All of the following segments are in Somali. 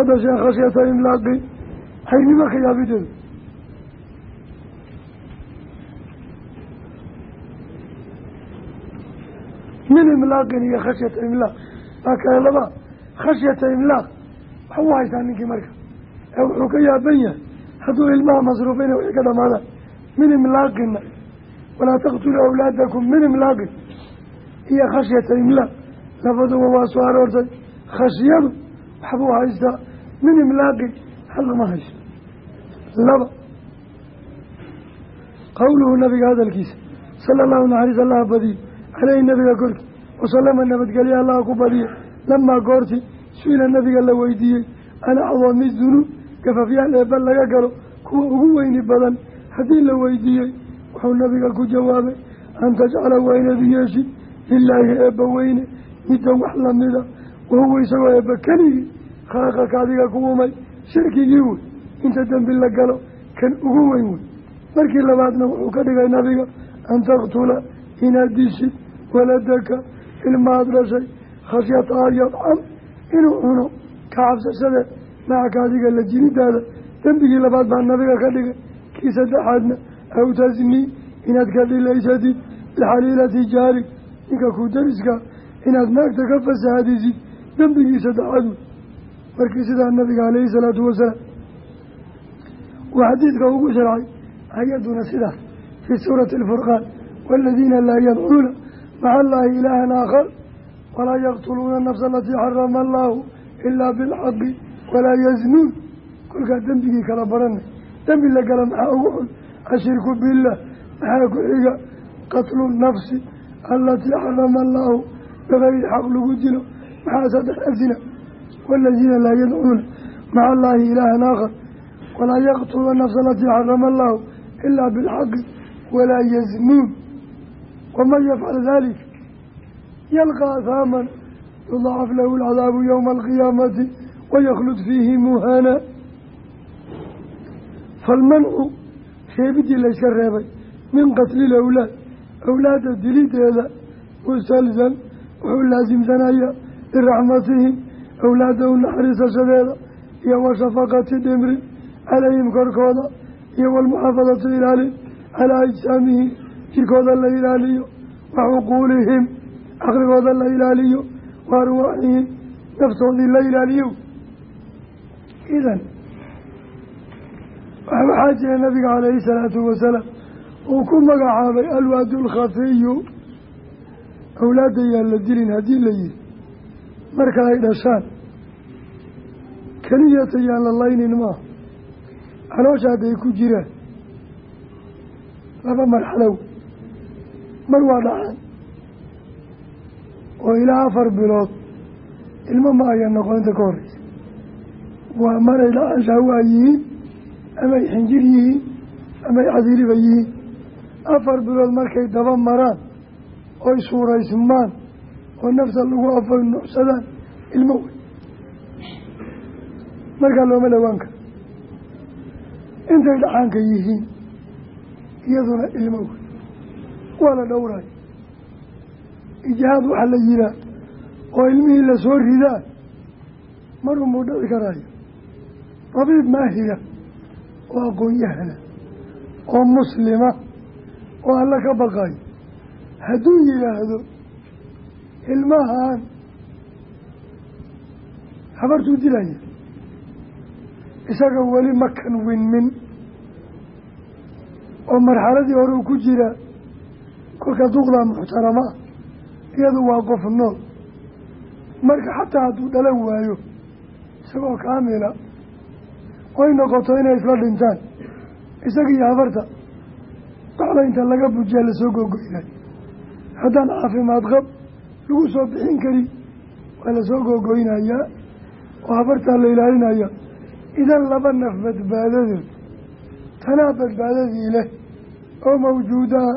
ka dhasheen khashyata imlaaqi haynimo ka yaabideedu min imlaaqin iyo khashyata imlaaq baa kale laba khashyata imlaaq wax u haysaa ninkii marka ee wuxuu ka yaaban yahay hadduu ilmaha masruufayna waxay ka dhamaadaan min imlaaqina walaa taqtuluu awlaadakum min imlaaqin iyo khashyata imlaaq labaduba waa soo aroortay khashyadu waxbuu haystaa min imlaaqin halama haysto laba. Qowluhu nabiga hadalkiisa sala allahu naxariis allaha badiyo caleyhi nabiga korki wasalama nabadgelye allaha ku badiye lamaa goorti su'ila nabiga la weydiiyey an acdami dunuub gafafyaal eebba laga galo kuwa ugu weyni badan. Haddii la weydiiyey wuxuu nabiga ku jawaabay an tajcala waa inaad yeeshid lilaahi eebba weyne midda wax lamida wahuwa isagoo eebba keligii khalaqaka adiga ku umay shirkigii wey inta dembi la galo kan ugu weyn wey markii labaadna wuxuu ka dhigay nabiga an taqtula inaad dishid waladaka ilmaad dhashay khashyata an yadcam inuu cuno ka cabsashade macaka adiga la jiridaada dembigii labaad baa nabiga ka dhigay kii saddexaadna aw tasnii inaad ka dhilaysatid bixaliilati jaarig ninka ku dariska inaad naagta ka fasahaadisid dembigii saddexaad wey markii sidaa nabiga calayhi salaatu wasalaam uu xadiidka ugu sharcay ayaduna sidaas fii suurati alfurqaan waaladiina laa yadcuuna maca allaahi ilaahan aakhar walaa yaqtuluuna anafsa alatii xarama allaahu ilaa bilxaqi walaa yaznuun. Kolkaa dembigii kala baranay dembi la gala maxaa ugu xun? Ashirku billaah maxaa ku xiga? Qatlu nafsi alatii xarama allaahu bigayri xaq lagu dilo maxaa saddex afsina waaladiina laa yadcuuna maca allaahi ilaahan aakhar walaa yaqtuluuna nafsa alatii xarama allaahu ilaa bilxaqi walaa yaznuun waman yafcal dalik yalqa ahaaman yudacaf lahu alcadaabu yowma alqiyaamati wayaklud fiihi muhana falmancu reebidii layska reebay min qatli lawlaad awlaadda dilideeda musalsal wuxuu laasimsanaya biraxmatihim awlaadda u naxariisashadeeda iyo wa shafaqati dhimri calayhim korkooda iyo walmuxaafadatu ilaalin calaa ajsaamihim jirkooda la ilaaliyo wa xuquulihim caqligooda la ilaaliyo wa arwaaxihim naftoodii la ilaaliyo idan waxaa jira nabiga calayhi salaatu wasalaam uu ku magacaabay alwaadu alkhafiyu awlaadda yaan la dilin haddii la yihi marka ay dhashaan keliyata yaan la laynin maaha caloosha hadday ku jiraan laba marxalow mar waa dhacaan. Oo ilaa afar bilood ilmo ma ayan noqon inta ka horeysa waa maray dhacaan shahwaa yihiin amay xinjir yihiin amay cadiiliba yihiin. Afar bilood markay daba maraan oy suuraysmaan oo nafta lagu afoy nuucsadaan ilmo wey markaa looma dhawaan karo. Intay dhaxaanka yihiin iyaduna ilmo wey waa la dhowrayo ijihaad waxaa la yihaa oo ilmihii la soo ridaa marunbuu dhici karaayo. Dabiib maahiga oo aqoon-yahana oo muslima oo alla ka baqayo hadduu yidhaahdo ilmahan. Habartuu dilaya isaga weli makan winmin. Oo marxaladii hore uu ku jira kolka duqdaa muxtarama ah iyadu waa qof nool. Marka xataa hadduu dhalan waayo isagoo kaamila oy noqoto inay isla dhintaan. Isagiiyo habarta baxda inta laga bujiyaa la soo googoynay haddaan caafimaad qab lagu soo bixin kari waa la soo googoynayaa oo habartaa la ilaalinaya. Idan laba naf badbaadadood tanaa badbaadadii leh oo mawjuudaa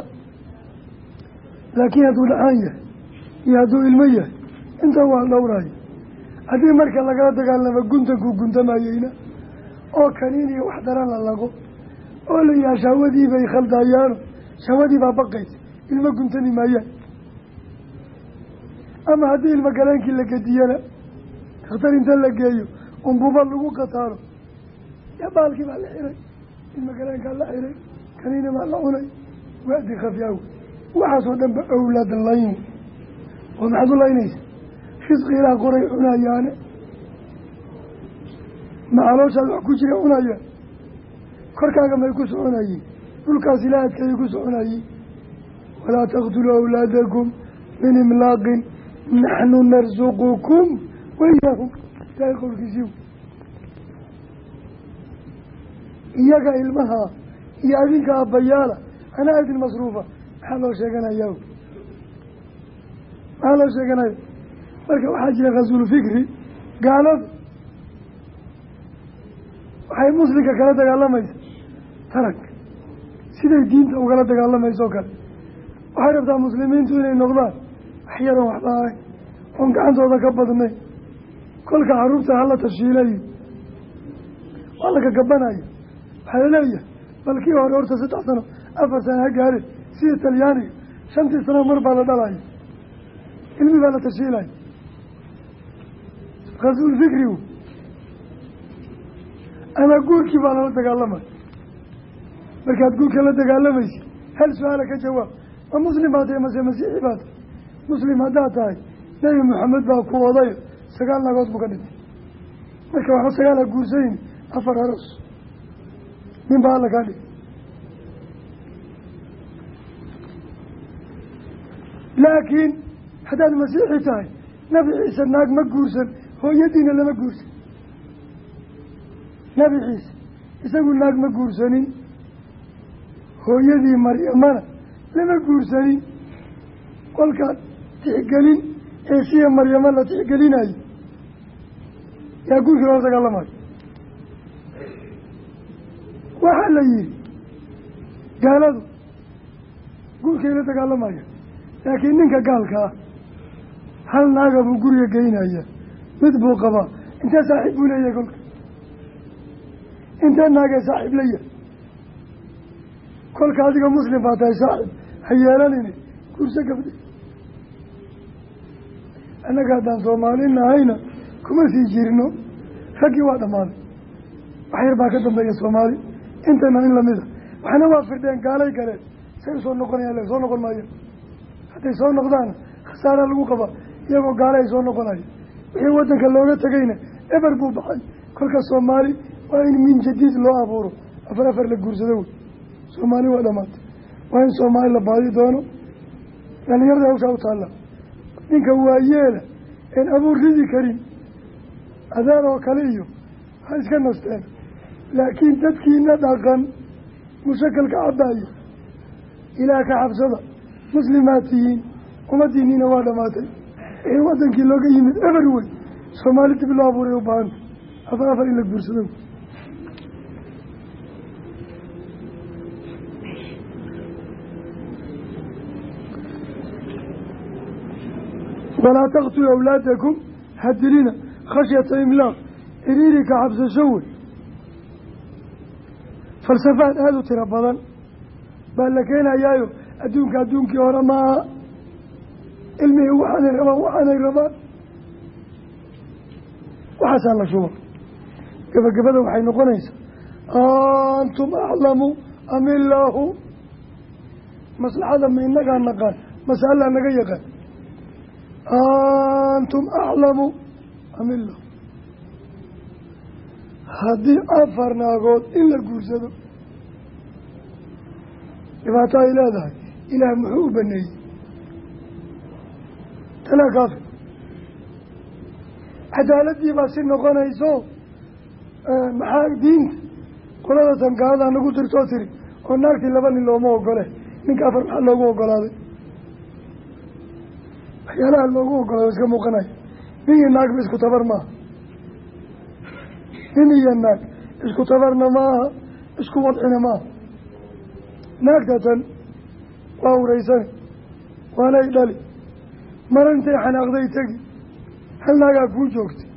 laakiin hadduu dhaxaan yahay iyo hadduu ilmo yahay inta waa dhowrayo haddii marka lagala dagaalamo guntankuu guntamayeyna oo kaniin iyo wax daran la lago oo la yaha shahwadii bay khaldayaano shahwadii baa baqaysa ilmo guntani maayaan ama haddii ilmo galeenkii la gediyana dakhtar inta la geeyo umbuba lagu qataalo. Baalkii baa la xiray ilmagaleenkaa la xiray kaniina baa la cunay. Waadi khafyaaw waxaasoo dhan ba awlaad layn oo maxaad u laynaysa risqi ilaah qoray cunayaane. Ma calooshaad wax ku jira cunayaan korkaaga may ku soconayiin dhulkaas ilaa adkeeyay ku soconayiin walaa taqtuluu awlaadakum min imlaaqin naxnu narsuqukum wayaahum ilaahay qowlkiisiiw iyaga ilmaha iyo adinka aabbayaala anaa idin masruufa maxaa loo sheeganaya maxaa loo sheeganaya marka waxaa jira khasuulfikri gaalada waxay muslimka kala dagaalamaysa taranka siday diinta ugala dagaalamaysa oo kale waxay rabtaa muslimiintu inay noqdaan wax yaroon waxba ahayn oon gacantooda ka badnayn kolka carruurta hala tashiilayo waa la gagabanayo waxaa la leeyahay bal kii hore horta saddex sano afar sano ha gaare sida talyaaniga shantii sano mar baa la dhalayo ilmi baa la tashiilaya khasuul fikrigu ama guurkii baa lala dagaalamaya markaad guurka la dagaalamaysa hal su'aala ka jawaab. Ma muslim baa tahay mase masiixi baa tahay muslim haddaad tahay nebi maxamed baa ku odayo sagaal nagood buu ka dhintay marka waxba sagaal ha guursayin afar aroos nin baa alla kaa dhig laakiin haddaad masiixi tahay nabi ciise naag ma guursan hooyadiina lama guursan. Nabi ciise isagu naag ma guursanin hooyadii maryamana lama guursanin. Kolkaad tixgelin ee siya maryamo la tixgelinayo yaa guurkii loola dagaalamayo waxaa la yihi gaaladu guurkay la dagaalamaya laakiin ninka gaalka ah hal naaga buu guriga geynaya. Mid buu qabaa intee saaxiib buu leeyahay kolka. Intee naagee saaxiib la yahay kolka adiga muslim baa tahay saaxiib ha yeelanini. Guurso annaga haddaan soomaali nahayna kuma sii jirno raggii waa dhammaaday wax yar baa ka dambeeya soomaali. Intana in lamida waxna waa firdheen gaalay galeen say u soo noqonayaan le soo noqon maayo. Hadday soo noqdaana khasaara lagu qabaa iyagoo gaala ay soo noqonayo wixii waddanka looga tegayna eber buu baxay. Kolka soomaali waa in min jadiid loo abuuro. Afar afar la guursado. Wey soomaali waa dhamaatay waa in soomaali la baadi doono. Dhalinyarada hawshaa u taalla ninka waayeela een abuur ridi karin adaan oo kale iyo ha iska nasteen. Laakiin dadkiina dhaqan mushakalka cabaayo ilaah ka xabsada muslimaad tihiin ummaddiiniina waa dhamaatay. Wixii wadankii looga yimid eber wey soomaali dib loo abuuray u baahanta afar afar in la guursado walaa taqtuluu awlaadakum hadilina khashyata imlaaq iriiri ka xabsasho wey falsafaad aada u tiro badan baa la keenayaayo adduunka adduunkii hore maaha ilmihii waxaanay rabaan waxaanay rabaan waxaasaa la shuba gabagabada waxay noqonaysaa antum aclamu am illaahu maslaxada ma inagaa naqaan mase allaa naga yaqaan antum aclamu am illahu haddii afar naagood in la guursado dhibaato ay leedahay ilaah muxuu u baneeyey tanaa kaafi cadaaladii baa si noqonayso maxaa diinta qolada tankaada nagu tirtoo tiri oo naagtii laba nin looma ogole ninka afar maxaa loogu ogolaaday waxyaalaha loogu ogolaaday iska muuqanaya nin iyo naagba isku tabar maaha nin iyo naag isku tabarna maaha isku wadcina maaha naagta tan waa ureysani waanay dhali. Mara intay xanaaqday tegi hal naagaa kuu joogtay.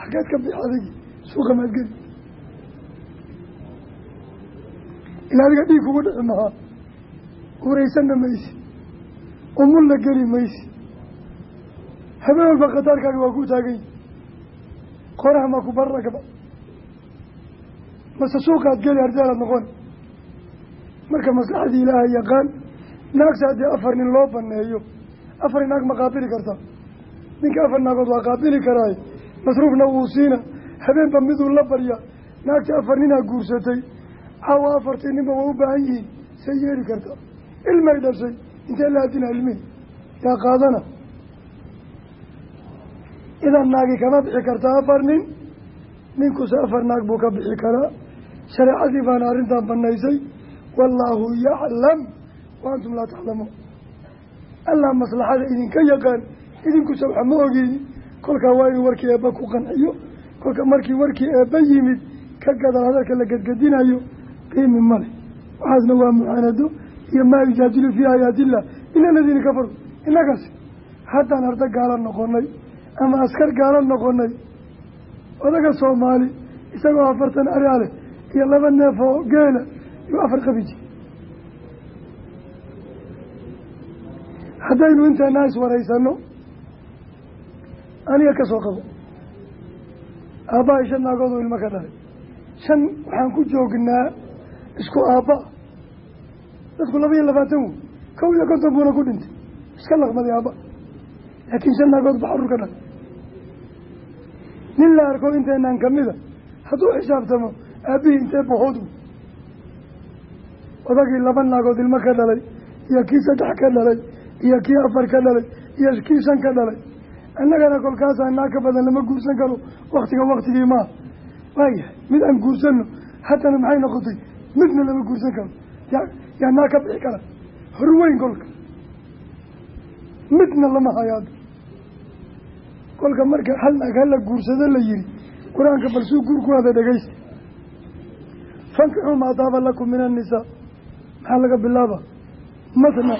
Xaggeed ka bix adigi suuqa maadgeli ilaa adiga dhiig kugu dhici mahaa. Ureysanna maysi umulla geli maysi habeen walba khataarkaaga waa ku taagan yihi qorax ma ku barragba mase suuqaad geli ardaalaad noqon. Marka maslaxadii ilaaha yaqaan naagta haddii afar nin loo baneeyo afar naag ma qaabili karta. Ninka afar naagood waa qaabili karaaye masruufna wuu siina. Habeenba miduu la barya. Naagta afar ninaa guursatay. Caawa afartii ninba waa u baahan yihiin say yeeli karta. Ilmay dhashay intee la adina ilmihi yaa qaadana idan naagi kama bixi karta afar nin ninkuse afar naag buu ka bixi karaa shareecadii baana arrintan banaysay wallaahu yaclam wa antum laa taclamuun allah maslaxada idinka yaqaan idinkuse waxa ma ogeyn kolkaa waa inuu warkii eebba ku qanciyo kolka markii warkii eebba yimid ka gadal hadalka la gedgedinayo qiimi male waxaasna waa mucaanado iyo maa yujaadilu fii aayaatiillah ila aladiina kafaruu innagaasi haddaan arda gaala noqonay ama askar gaala noqonay. Odaga soomaali isagoo afartan araa leh iyo laba neef oo geela yuu afar qabi jiri haddaynu inteenaa iswaraysano aniga ka soo qabo. Aabbahay shan naagood oo ilmo ka dhalay. Shan waxaan ku joognaa isku aabba. Dadku laba iyo labaatan wey kow iyo konton buuna ku dhintay. Iska laqmaday aabba. Laakiin shan naagood ba xarur ka dhalay nin la arko inteenaan kamida hadduu xisaabtamo aabbihii intee boqood odagii laba naagood ilmo ka dhalay iyo kii saddex ka dhalay iyo kii afar ka dhalay iyo kii shan ka dhalay. Annagana kolkaasaa naag ka badan lama guursan karo waktiga waktigii maa waayahay mid aan guursano haddana maxay noqotay? Midna lama guursan karo. Ya yaa naag ka bixi kara. Horweyn kolka. Midna lama hayaado kolka marka hal naag hala guursado la yihi qur'aanka balsuu guur ku hada dhegeysta fankixuu maa daaba lakum min annisaa maxaa laga bilaaba? Mathna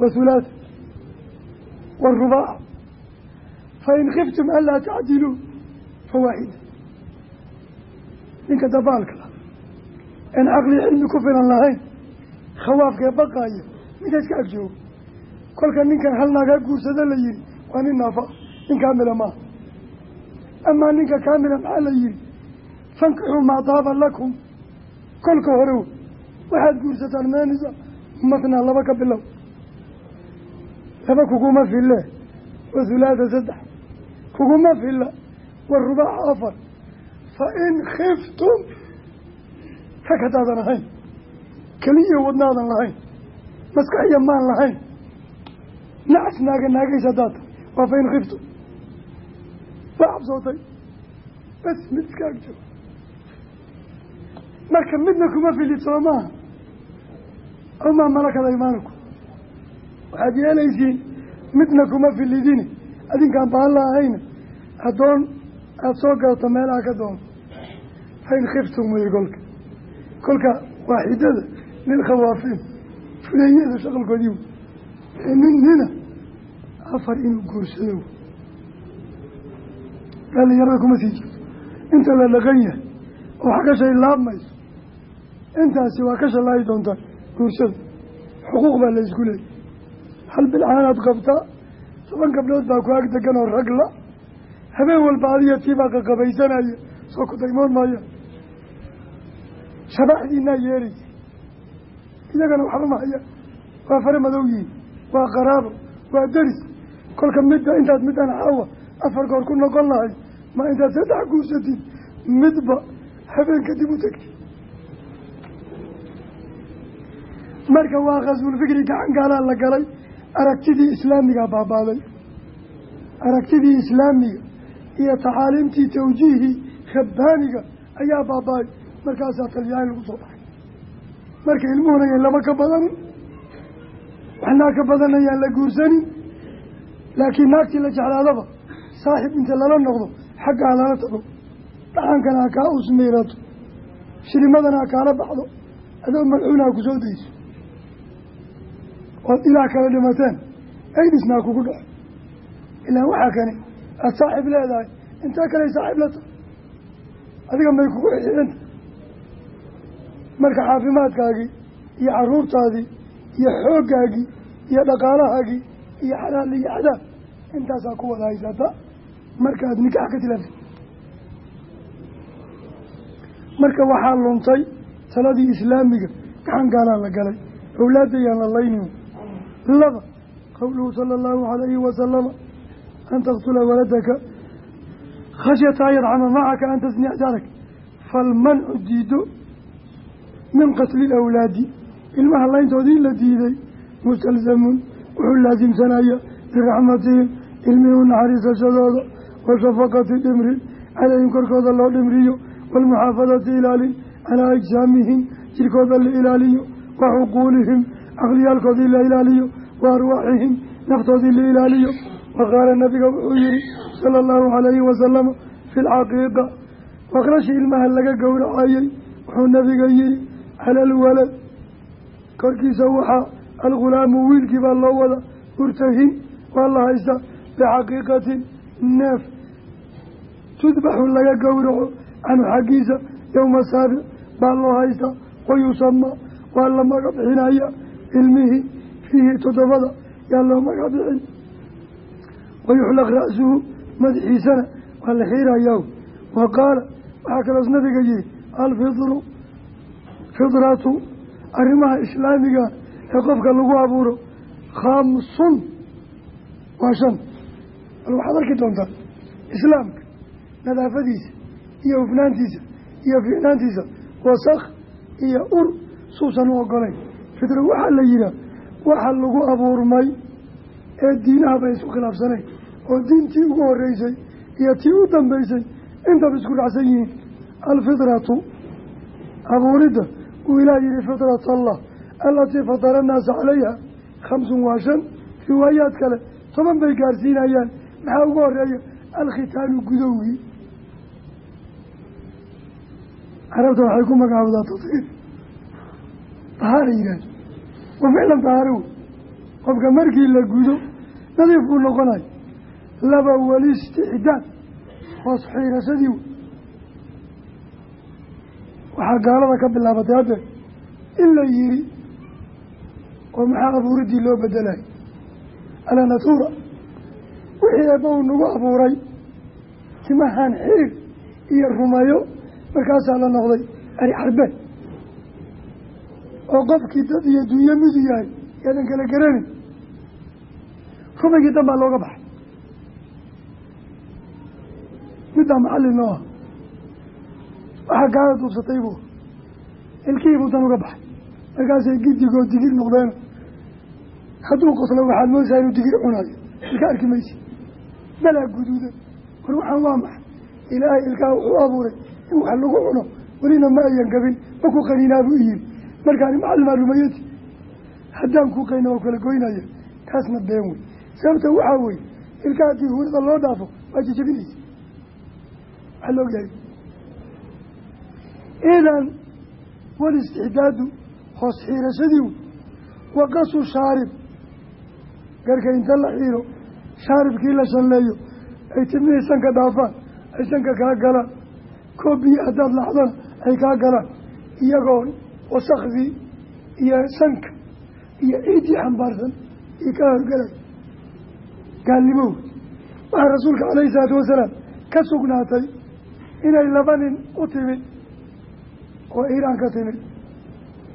wa hulaatha warubaaca fain khiftum anlaa tacdiluu fawaaxida ninka dabaalka ah een caqli cilmi ku filan lahayn khawaafkee baqaaya ninka iska ag joogo. Kolka ninkan hal naagaa guursado la yihi waa nin naafa nin kaamila maaha amaa ninka kaamila maxaa la yihi fankixuu maa daaba lakum. Kolka hore waxaad guursataan meenisa matnaa laba ka bilow. Laba kuguma fille wa hulaatha saddex. Kuguma filla wa rubaaca afar. Fa in khiftum rag haddaadan ahayn keliya wadnaadan lahayn. Maskax iyo maan lahayn. Nacas naaga naagays haddaad tahay waa fa in khiftum waa cabsootay bas mid iska agjo marka midna kuma filid soo maaha amaa malakada imaaniku waxaad yeelaysiin midna kuma filidini adinkaan baalla ahayna addoon aada soo gadato meelaha ka doonto fain khiftum wey kolka. Kolka waaxidada lilkhawaafiin fuleeyada shaqalkoodii wey nin nina afar inuu guursado dhalinyarada kuma sii jirto. Inta la dhaqan yahay oo wax ka shay laabmayso intaasi waa ka shalaayi doontaa guursada. Xuquuq baa la isku leeyay hal bilcaanaad qabtaa toban gabdhood baa ku ag degan oo ragla habeen walba adiga tiibaa qaqabaysanaya soo ku daymoon maaya shabaxdiinaa yeeraysa iyagana waxba ma haya. Waa fare madow yihiin waa qaraabo waa deris kolka midda intaad middan xawa afar goor ku noqon lahay ma intaad saddex guursatid midba habeen kadib u tegtid marka waa khaswulfikri gacan gaalaa la galay aragtidii islaamigaa baabaaday. Aragtidii islaamiga iyo taxaaliimtii tawjiihii rabbaaniga ayaa baaba-ay markaasaa talyaani lagu soo baxay. Marka ilmuhuna yan laba ka badanin waxnaa ka badan ayaan la guursanin laakiin naagtii la jeclaadaba saaxib inta lala noqdo xaggaa lala tago dhaxankana ha kaa usmiirato shilimadana ha kaala baxdo. Adoo malcuuna ha ku soo dayso. Ood ilaah kala dhimateen aydisnaa kugu dhaco. Ilaan waxaa kani aada saaxib leedahay intaa kale saaxib la tahay. Adiga may kugu xixidanta marka caafimaadkaagii iyo caruurtaadii iyo xooggaagii iyo dhaqaalahaagii iyo xalaal iyo cadaab. Intaasaa ku wada haysata markaad nikax ka tilaabtay. Marka waxaa luntay taladii islaamiga gacan la galay awlaadayaan la laynin. Laba qowluhu sala allahu calayhi wasalama an taqtula waladaka khashyata an yadcama macaka an tasniya jarak falmancu diido min qatli ilawlaadi ilmaha layntoodii la diiday mustalzamun wuxuu laasimsanaya biraxmatihim ilmihii u naxariisashadooda wa shafaqati dhimrin calayhim korkooda loo dhimriyo waalmuxaafadati ilaalin calaa ajsaamihim jirkooda la ilaaliyo wa xuquulihim caqliyaalkoodii la ilaaliyo wa arwaaxihim naftoodii la ilaaliyo. Wa qaala nabiga wuxuu yihi sala allahu calayhi wasalama fi lcaqiiqa waqrashii ilmaha laga gowracayey wuxuu nabiga yihi cala alwalad korkiisa waxaa algulaamu wiilkii baa loo wada urtahin waa la haysta bixaqiiqatin neef. Tudbaxu laga gowraco canhu xaggiisa yowma saabic baa loo haystaa wayusama waa la maga bixinaya ilmihii fiihi toddobada yaa loo maga bixin wayuxlaq ra-suhu madaxiisana waa la xiirayaa. Wa qaala waxaa kaloos nabiga yihi alfidru fidratu arrimaha islaamiga ee qofka lagu abuuro khamsun. Waa shan. Bal waxaad arki doontaa islaamka nadaafadiisa iyo hufnaantiisa iyo fiicnaantiisa wasakh iyo ur suusan u ogolayn fidro waxaa la yihaah waxa lagu abuurmay ee diinaha bay isku khilaafsanayn. Oo diintii ugu horeysay iyo tii u dambeysay intaba isku dhacsan yihiin. Alfidratu abuuridda uu ilaah yihi fitrat allah alatii fatara annaasa calayha khamsun waa shan riwaayaad kale toban bay gaarsiinayaan. Maxaa ugu horreeya alkhitaanu gudowgii carabta waxay ku magacaabdaa tadhiir tahaara yidhaahdo. Wa ficlan tahaaro wey qofka markii la gudo nadiif buu noqonayo laba weli istixdaad. Hoos xiirashadii wey waxaa gaalada ka bilaabatay hadde in la yiri oo maxaa abuuriddii loo bedelayo alanatuura wixii eebba uu nagu abuuray timahan xirig iyo rumayo markaasaa la noqday ari xarbeed oo qofkii dad iyo dunyo midu yahay yaadan kala garanin rumaygii dan baa looga baxay. Middaa macallin noo ah waxaa gaala duubsatay buu dan uga baxay markaasay gidigoo digir noqdeen hadduu qoslo waxaad moodsaa inuu digir cunayo ilka arki maysi balaa guduudan war waxaan waa maxay? Ilaahay ilkaha wuxuu abuuray in wax lagu cuno. Welina ma ayan gabin ma ku qaniinaa buu iyiri markaani macallimaa rumayati haddaan ku qayna waa kala goynaya. Taasna been wey. Sababta waxaa weye ilka haddii huurada loo dhaafo waa jejebinaysa waxaa la ogyahay idan walistixdaadu hoos xiirashadii wey waqasu shaarib. Garka inta la xiiro shaaribkii la shalleeyo ay timihii sanka dhaafaan ay sanka kaa galaan. Koo biyo haddaad laxdana ay kaa galaan. Iyagoo wasakdii iyo sanka iyo ciiddii xambaarsan io kaa horgelay gaalnimow waxaa rasuulka calayhi salaatu wasalaam ka sugnaatay inay laba nin u timid oo iiraan ka timid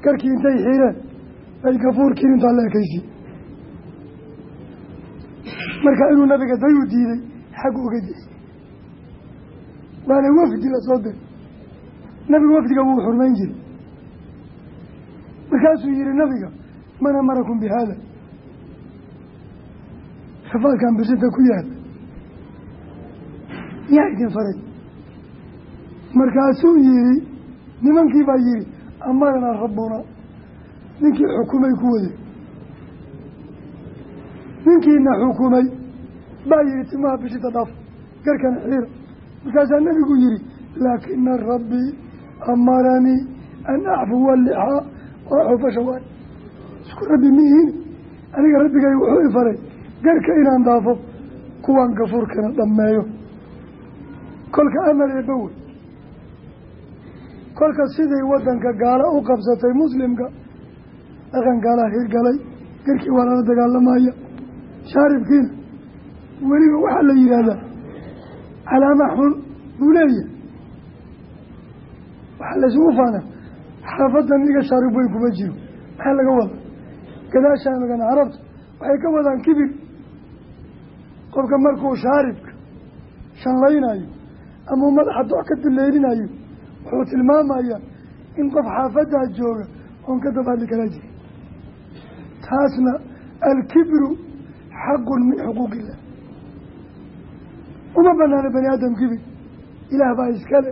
garkii intay xiireen. Bay gafuurkiin intaa la ekaysi. Marka inuu nabiga dayuu diiday xaggu uga jeestay waana wafdi la soo diray. Nabiga wafdiga wuu xurmayn jiray. Markaasuu yihi nabiga man amarakum bi haada rafaadkan bisinta ku yaalla yaa idin faray. Markaasuu yihi nimankii yihi amarana rabbuna ninkii xukumay ku wade ninkiina xukumay baa yihi timaha bishita dhaaf garkana xiira markaasaa nabigu yihi laakina rabbii amaranii an acfuwa lixaa wa axufa shawaan isku rabbi miihin aniga rabbigay wuxuu i faray garka inaan dhaafo kuwaan gafuurkana dhammeeyo. Kolka amar eebba wey kolka siday wadanka gaala u qabsatay muslimka dhaqan gaalaa hirgalay garkii waa lala dagaalamaya. Shaaribkiina weliba waxaa la yidhaahdaa calaama xun buu leeyahay. Waxaa laysugu faanaa xaafadan iga shaarib weyn kuma jiro. Maxaa laga wada gadaashaa magan carabta waxay ka wadaan kibir. Qofka markuu shaaribka shanlaynayo ama madaxa dox ka duleelinayo wuxuu tilmaamayaa in qof xaafadaa jooga oon ka dabadli kala jirin taasna alkibru xaqun min xuquuq illah uma banaana bani aadam kibir ilaah baa iskale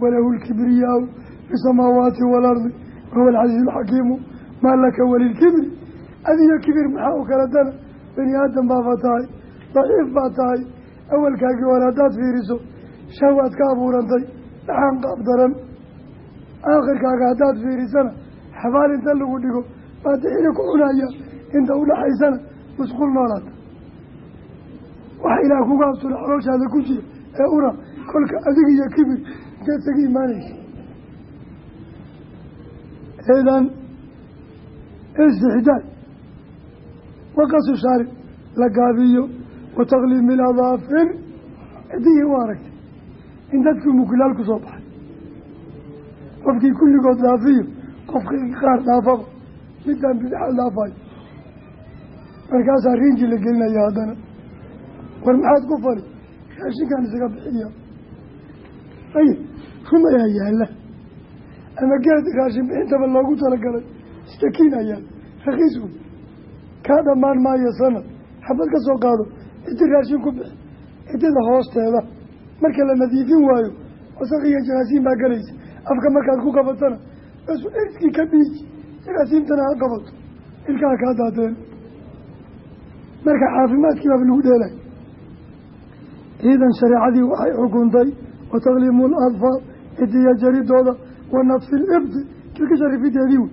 walahu lkibriyaau fi samaawaati waalardi wahuwa alcasiizu alxakiimu maa laka walilkibri adiyo kibir maxaa u kala dana? Bani aadam baaba tahay daciif baa tahay awalkaagii hore haddaad fiiriso shahwaad ka abuurantay dhaxaan qaab daran. Aakhirkaaga haddaad fiirisana xabaal inta lagu dhigo baad dixiri ku cunaya inta udhaxaysana musqul noolaata waxa ilaah kuga astura xalooshaada ku jira ee ura kolka adig iyo kibir inteed saga imaanaysa eedan istixdaad waqasu shaarib la gaabiyo. Wa takliimi ladaafir cidihii u aragtay in dadkii mukilaal ku soo baxay. Qofkii kulligood dhaafiyo qofkii qaar dhaafaba midaan bidxal dhaafayo markaasaa riinji la gelinaya haddana. War maxaad ku fali? Raashinkan isaga bixiya. Ay rumayaa yaalla. Ama geed raashin bixintaba loogu talagalay. Istakiin ayaa. Rakiis wey kaa dhammaan maayo sanad. Xabad ka soo qaado. Ciddi raashin ku bixi ciddida hoosteeda marka la nadiifin waayo wasaq iyo jaraasiin baa galaysa. Afka markaad ku qabatana basu erskii ka dhiiji jaraasiintana ha qabato. Ilkaha kaa daateen marka caafimaadkii baaba lagu dheelay. Ciidan shareecadii waxay xukuntay wa takliimu ladfaar cidiya jaridooda wa nafsi libdi kilka sharifideedii wey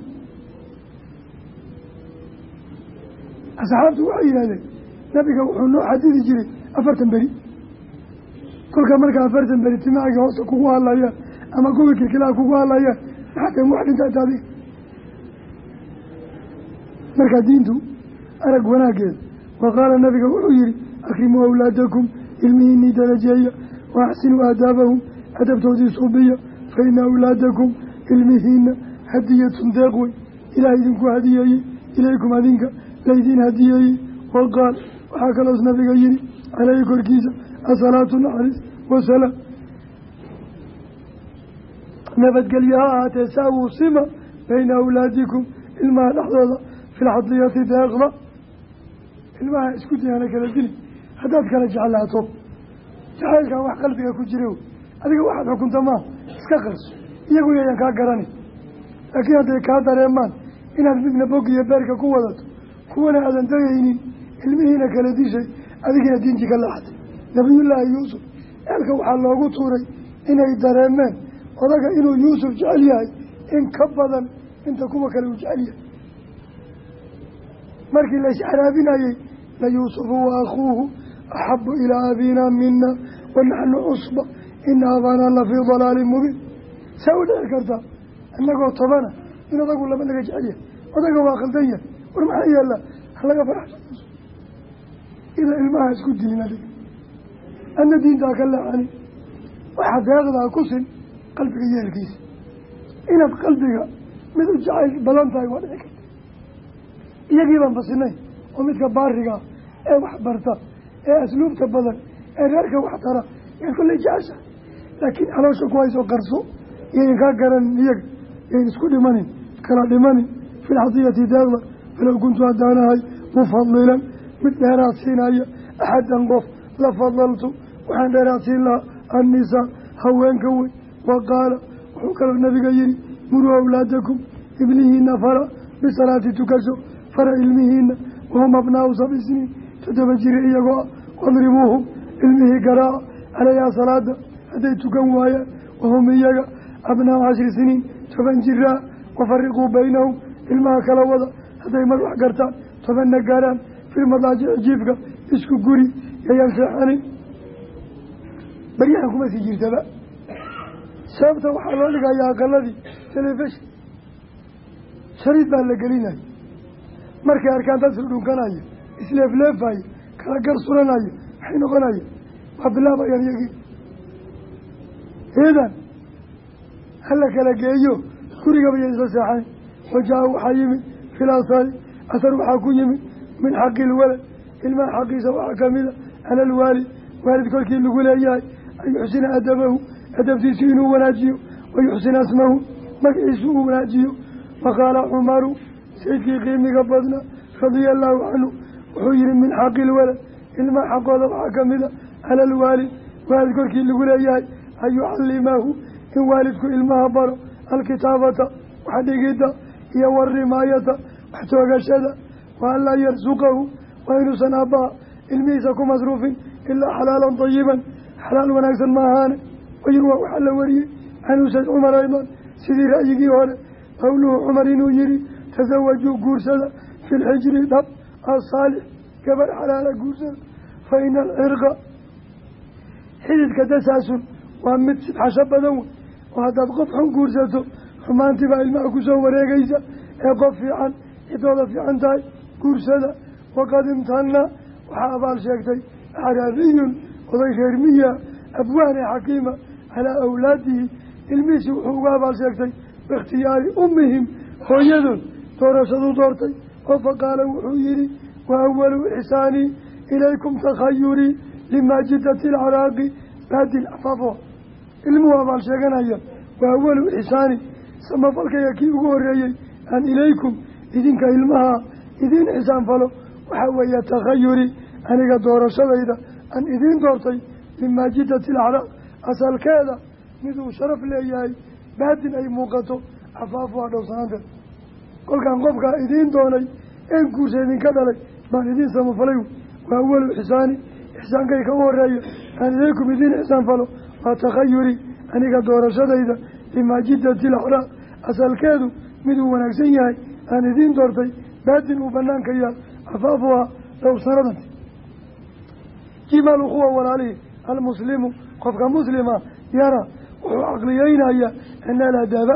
asxaabtu waxay yidhahdeen nabiga wuxuu noo xadidi jiray afartan beri kolka marka afartan beri timaaga hoosta kugu hadlayaan ama kuwii kilkilaha kugu hadlayaan maxaatan wax dhintaata adiga markaa diintu arag wanaaggeeda wa qaala nabiga wuxuu yihi akrimuu awlaadakum ilmihiinii darajeeya wa axsinuu aadaabahum adabtoodii suubiya fa awlaadakum ilmihiina hadiyatun deeq wey ilaah idinku hadiyeeyey ilaykum adinka laydin hadiyeeyey. Wa qaal waxaa kaloos nabiga yihi caleyhi korkiisa asalaatu naxariis wasalaam nabadgelyo ha ahaatee saawuu sima bayna awlaadikum ilmaha dhexdooda fi lxadiyati deeqda ilmaha isku dayana kala dili haddaad kala jeclaato jacaylkaa wax qalbiga ku jira adiga waxaad xukunta maaha iska qarso iyagu yayan kaa garani laakiin hadday kaa dareemaan inaad midna bog iyo beerka ku wadato kuwana aadan dagaynin ilmihiina kala dishay adigina diintii ka laxatay nabiyullaahi yuusuf. Eelka waxaa loogu tuuray inay dareemeen odaga inuu yuusuf jecel yahay in ka badan inta kuwa kale uu jecel yahay. Markii la isxaraabinayey la yuusufu wa akhuuhu axabu ilaa abiina mina wa naxnu cusba ina abaana la fii dalaalin mubiin. Saa u dhici kartaa inagoo tobana in odagu laba naga jecel yahay. Odaga waa khaldan yahay war maxaa yeelaa halaga faraxsa ida ilmaha isku dilin adiga ana diintaa ka leexani waxaa deeqdaa ku sin qalbiga yeelkiisa inaad qalbiga mid u jacayl badan tahay waa dhici karta iyagii baan basinayn oo midka baariga ee wax barta ee asluubta badan ee reerka wax tara yaad kolley jeceshahay laakiin caloosha ku hayso qarso yayn kaa garanin iyaga yayn isku dhimanin kala dhimanin fi lxadiyati deeqda falow kuntu haddaanahay mufadilan mid dheeraad siinaya axadan qof la waxaan dheeraad siin lahaa annisaa haweenka wey wa qaala wuxuu kaloo nabiga yihi muruu awlaadakum ibnihiina fara bisalaati tukasho fara ilmihiina wahum abnaau sabci siniin toddoba jiri iyagoo ah wadribuuhum ilmihii garaaca caleyhaa salaada hadday tukan waayaan wahum iyaga abnaau cashri siniin toban jiraa wafariquu baynahum ilmaha kala wada hadday mad wax gartaan tobanna gaaraan filmadaajici jiifka isku guri yayan seexanin baryahan kuma sii jirtaba. Sababta waxaa loo dhigayaa aqaladii telefishon shariid baa la gelinaya markay arkaan dad isdhunkanaya isleefleefaya kala gar suranaya waxay noqonaya waa bilaabayaan iyagii idan hala kala geeyo gurigaba ya isla seexayn wajaa waxaa yimid fil asaari asar waxaa ku yimid min xaqi ilwalad ilmaha xaqiisa waxaa kamida cala alwaalid waalid korkii lagu leeyahay an yuxsina adabahu adabtiisu inuu wanaajiyo wayuxsina asmahu magaciisu uu wanaajiyo waqaala cumaru saydkii qiimiga badna radia allahu canhu wuxuu yihi min xaqi ilwalad ilmaha xaqooda waxaa kamida cala alwaalid waalid korkii lagu leeyahay an yucallimahu in waalidku ilmaha baro alkitaabata wax dhigidda iyo warimaayata wax toogashada wa an laa yarsuqahu waa inuusan aabbaha ilmihiisa ku masruufin ilaa xalaalan dayiban xalaal wanaagsan ma ahaane wayurwa waxaa la wariyey. Canhu sayd cumar aydan sidii ra'yigii hore qowluhu cumar inuu yihi tasawajuu guursada fi lxijri dhab asaalix gabar xalaala guursada fa ina alcirqa xididka dasaasun waa mid sidxasho badan wey oo haddaad qof xun guursato xumaantii baa ilmaha ku soo wareegaysa ee qof fiican cidooda fiican tahay guursada waqad imtana waxaa abaal sheegtay acraabiyun oday reer miya abwaane xakiima calaa awlaadihi ilmihiisi wuxuu uga abaal sheegtay biikhtiyaari ummihim hooyadood doorashaduu doortay. Oo faqaala wuxuu yihi wa awalu ixsaanii ilaykum takhayurii limaajidati alcaraaqi baadil afafo ilmuhu abaal sheeganaya wa awalu ixsaani samafalkaya kii ugu horeeyey aan ilaykum idinka ilmaha idiin xisaan falo waxaa weeye takhayuri aniga doorashadayda aan idiin doortay limaajidati alacraaq asalkeeda miduu sharaf leeyahay baadin ay muuqato cafaafu waa dhowsanaanteed kolkaan qofkaa idiin doonay een guursa idinka dhalay baan idiin samafalay waa awalu ixsaani ixsaankay ka u horreeya aan ilaykum idiin ixsaan falo waa takhayuri aniga doorashadayda limaajidati alacraaq asalkeedu miduu wanaagsan yahay aan idiin doortay baadin uu banaanka yahay cafaafuha dhowrsanadanti jimaalu kuwa walaalihii almuslimu qofka muslima yara wuxuu caqliyeynayaa ana aladaba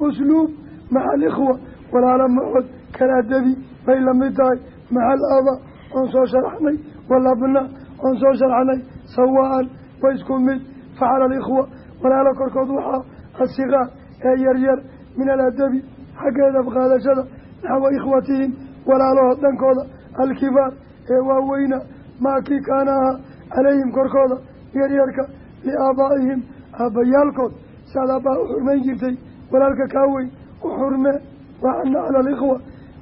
usluub maca alikhwa walaalo macod kalaadabi bay la mid tahay maca alaba oon soo sharxnay walabna oon soo sharxnay sawaan wa isku mid facala alikhwa walaalo korkood waxaa asiqaar ee yaryar min aladabi xaggeeda qaadashada naxwa ikhwatihim walaalahood dhankooda alkibaar ee waaweyna maakii kaana ahaa calayhim korkooda yaryarka liaabaa'ihim aabbayaalkood saad aabbaa u xurmayn jirtay walaalka kaa weyn u xurmee wa ana cala alikhwa.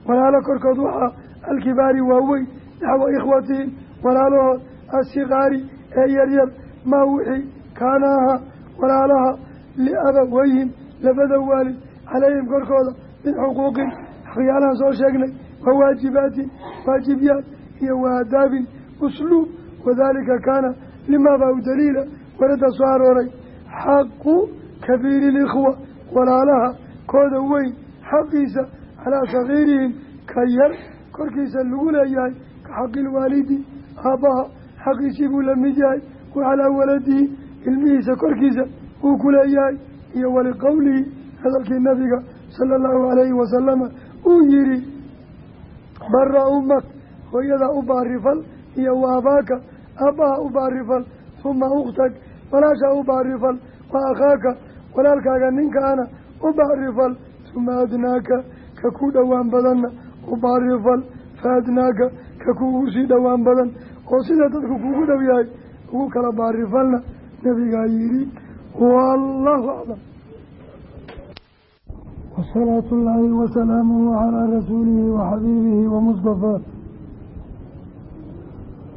Walaalo korkood waxaa alkibaari waaweyn naxwa ikhwatihim walaalahood asikaari ee yaryar maa wixii kaana ahaa walaalaha liabaweyhim labada waalid calayhim korkooda min xuquuqin waxyaalahan soo sheegnay wa waajibaatin waajibyaad iyo wa aadaabin usluub wadalika kaana limaabaa u daliila warada soo arooray xaqu kabiiri likhwa walaalaha kooda weyn xaqiisa calaa sagiirihim ka yar korkiisa lagu leeyahay ka xaqi lwaalidi aabbaha xaqiisii buu la mid yahay wa calaa waladihi ilmihiisa korkiisa uu ku leeyahay iyo waliqowlihi hadalkii nabiga sala allahu calayhi wasalama uu yihi bara umak hooyadaa u baarifal iyo wa abaaka aabbaha u baarifal huma ukhtag walaashaa u baarifal wa akhaaka walaalkaaga ninkaana u baarifal huma adnaaka ka ku dhowaan badanna u baarifal fa adnaaka ka ku ugu sii dhowaan badan oo sida dadku kugu dhow yahay ugu kala baarifalna nabigaa yihi wallahu aclam. Wasalaatu llaahi wasalaamuhu calaa rasuulihi waxabiibihi wamustafaah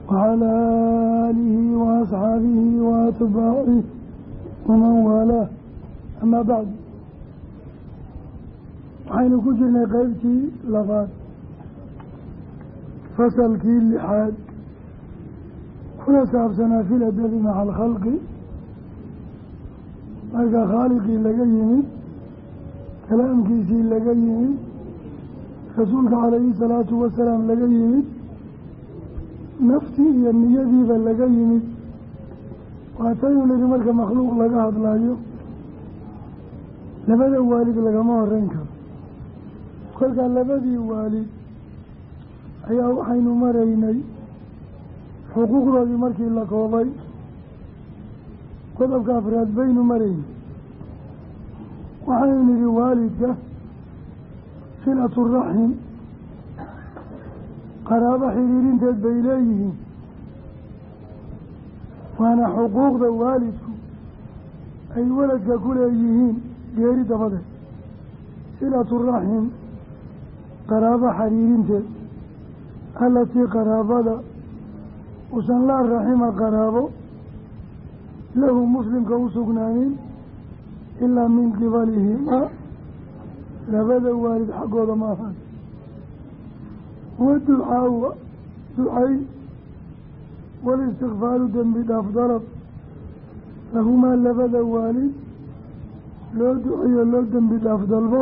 wacalaa aalihi waasxaabihi waatbaacih waman waalaah amaa bacdu waxaynu ku jirnay qeybtii labaad fasalkii lixaad kuna saabsanaa fil adabi maca alkhalqi marka khaaliqii laga yimid kalaamkiisii laga yimid rasuulka calayhi salaatu wasalaam laga yimid naftii iyo niyadiiba laga yimid. Waataynu nidhi marka makhluuq laga hadlayo labada waalid lagama horeyn karo. Kolkaa labadii waalid ayaa waxaynu maraynay xuquuqdoodii markii la koobay. Qodobka afraad baynu marayna waxaynu nidhi waalidka silatu raxim qaraabo xiriirinteed bay leeyihiin. Waana xuquuqda waalidku ay waladka ku leeyihiin geeri dabadeed silatu raxim qaraabo xiriirinteed allatii qaraabada usan laa raxima qaraabo lahu muslimka u sugnaanin ilaa min qibalihimaa. Labada waalid xaggooda ma ahaan waducaawa ducay walistikfaaru dembi dhaaf dalab lahumaa labada waalid loo duceeyo loo dembi dhaaf dalbo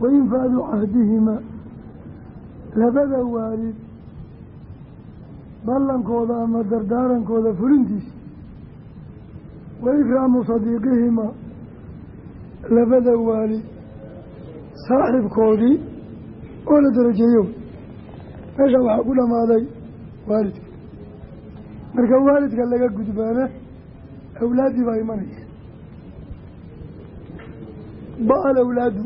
wainfaadu cahdihimaa. Labada waalid ballankooda ama dardaarankooda fulintiisa wa ikraamu sadiiqihimaa. Labada waalid saaxibkoodii oo la darajeeyo. Meesha waxaa ku dhammaaday waalidka. Marka waalidka laga gudbaana awlaaddii baa imanaysa. Ba'al awlaadu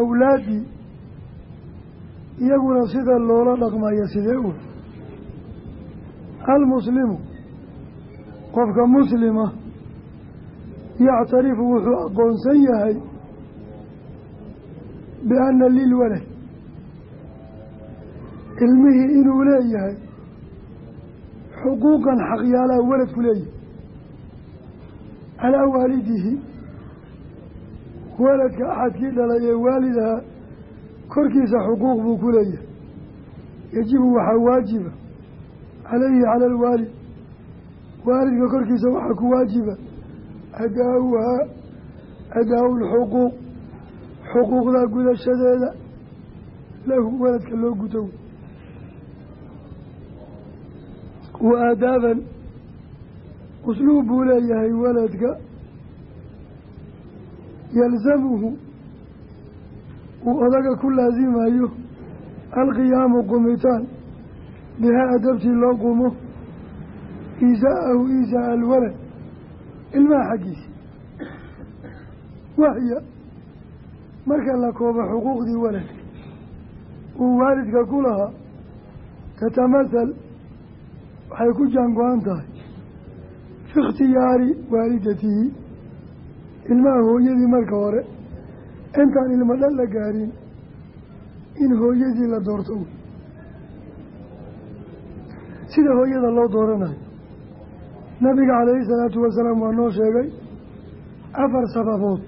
awlaaddii iyaguna sida loola dhaqmaya sidee u? Almuslimu qofka muslima yactarifu wuxuu aqoonsan yahay bianna lilwalad ilmihii inuu leeyahay xuquuqan xaqyaalaha waladku leeyahay calaa waalidihi waladka axadkii dhalay ee waalidaha korkiisa xuquuq buu ku leeyahay yajibu waxaa waajiba calayhi cala alwaalid waalidka korkiisa waxaa ku waajiba adaa-uhaa adaa-u lxuquuq xuquuqda gudashadeeda. Lahu waladka loo guto wa aadaaban. Usluub buu leeyahay waladka. Yalzamuhu. Uu odaga ku laasimayo alqiyaamu qumitaan. Bihaa adabtii loo qumo. Iisaa'ahu iisaa alwalad. Ilmaha xaggiisa. Waxya marka la koobo xuquuqdii waladka uu waalidka ku lahaa tatamathal waxay ku jaango-an tahay. Fi ikhtiyaari waalidatihi ilmaha hooyadii marka hore intaan ilmo dhan la gaarin in hooyadii la doorto. Sida hooyada loo dooranayo. Nabiga calayhi salaatu wasalaam waa noo sheegay afar sababood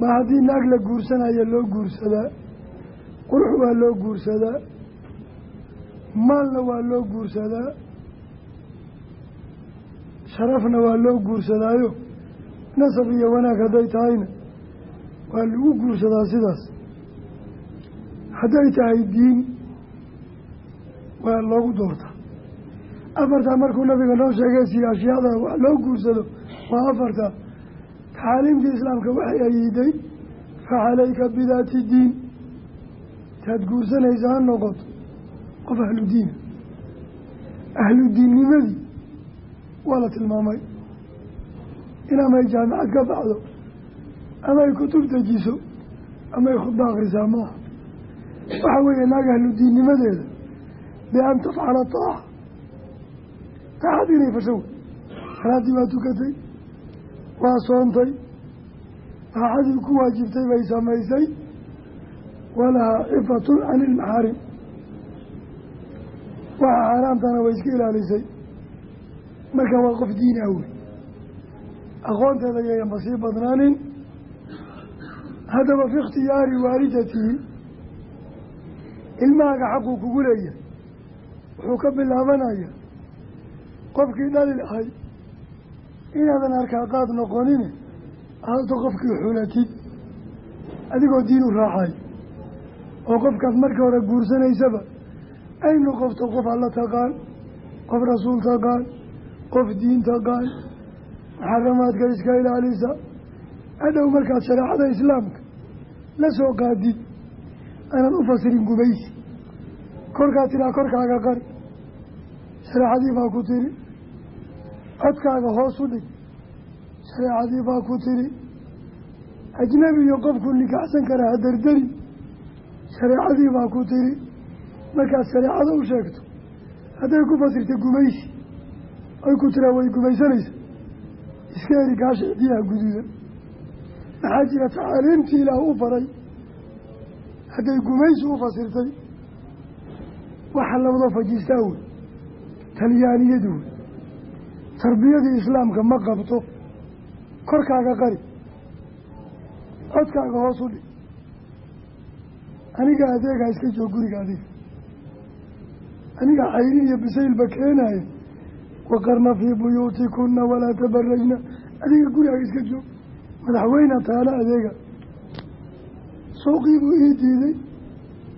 baa haddii naag la guursanayo loo guursadaa qurux waa loo guursadaa maalna waa loo guursadaa sharafna waa loo guursadaayo. Nasab iyo wanaag hadday tahayna waa lagu guursadaa sidaas. Hadday tahay diin waa loogu doortaa. Afartaa markuu nabiga noo sheegay ashyaada wax loo guursado waa afarta taxaaliimtii islaamka waxay ayiday fa calayka bidaati diin. Taad guursanaysa ha noqoto qof ahlu diina ahlu diinnimadii waa la tilmaamay. In amay jaamicad ka baxdo amay kutub dejiso amay khudba akrisaa maaha. Waxaa weeye naag ahlu diinnimadeeda bian tafcala taaca taacad inay fasho salaaddii baa tukatay waa soontay taacadii ku waajibtay bay samaysay walahaa cifatun can ilmaxaarim waxa xaaraamtana way iska ilaalisay. Marka waa qof diin ah wey. Aqoonteeda yayanba sii badnaanin. Haddaba fi ikhtiyaari waalidatihi ilmahaaga xaquu kugu leeyahay. Wuxuu ka bilaabanaya qofkii dhali lahay inaadan arkaa qaad noqonine aadto qofkii xulatid adigoo diin u raacay oo qofkaas markii hore guursanaysaba ay noqoto qof alla taqaan qof rasuul taqaan qof diin taqaan muxaramaadka iska ilaalisa hadhow markaad shareecada islaamka la soo qaadid aanad u fasirin gubaysi korkaad tiraa korkaaga qari shareecadii baa ku tiri codkaaga hoos u dhig. Shareecadii baa ku tiri ajnabiyo qofku nikaxsan karaa ha dardari. Shareecadii baa ku tiri markaad shareecada u sheegto hadday ku fasirta gumaysi ay ku tiraa way gumaysanaysa. Iska eri gaasha cidiyaha guduudan maxaa jira tacaaliimtii ilaah u faray? Hadday gumaysi u fasirtay waxa labada fajistaa wey talyaaniyadu wey tarbiyadii islaamka ma qabto korkaaga qari codkaaga hoos u dhig. Aniga adeegaa iska joog guriga adeeg. Aniga cayrin iyo bisaylba keenaaya waqarna fii buyuutikuna walaa tabarajna adiga gurigaaga iska joog. Madaxweyne taana adeega. Suuqii buu ii diiday.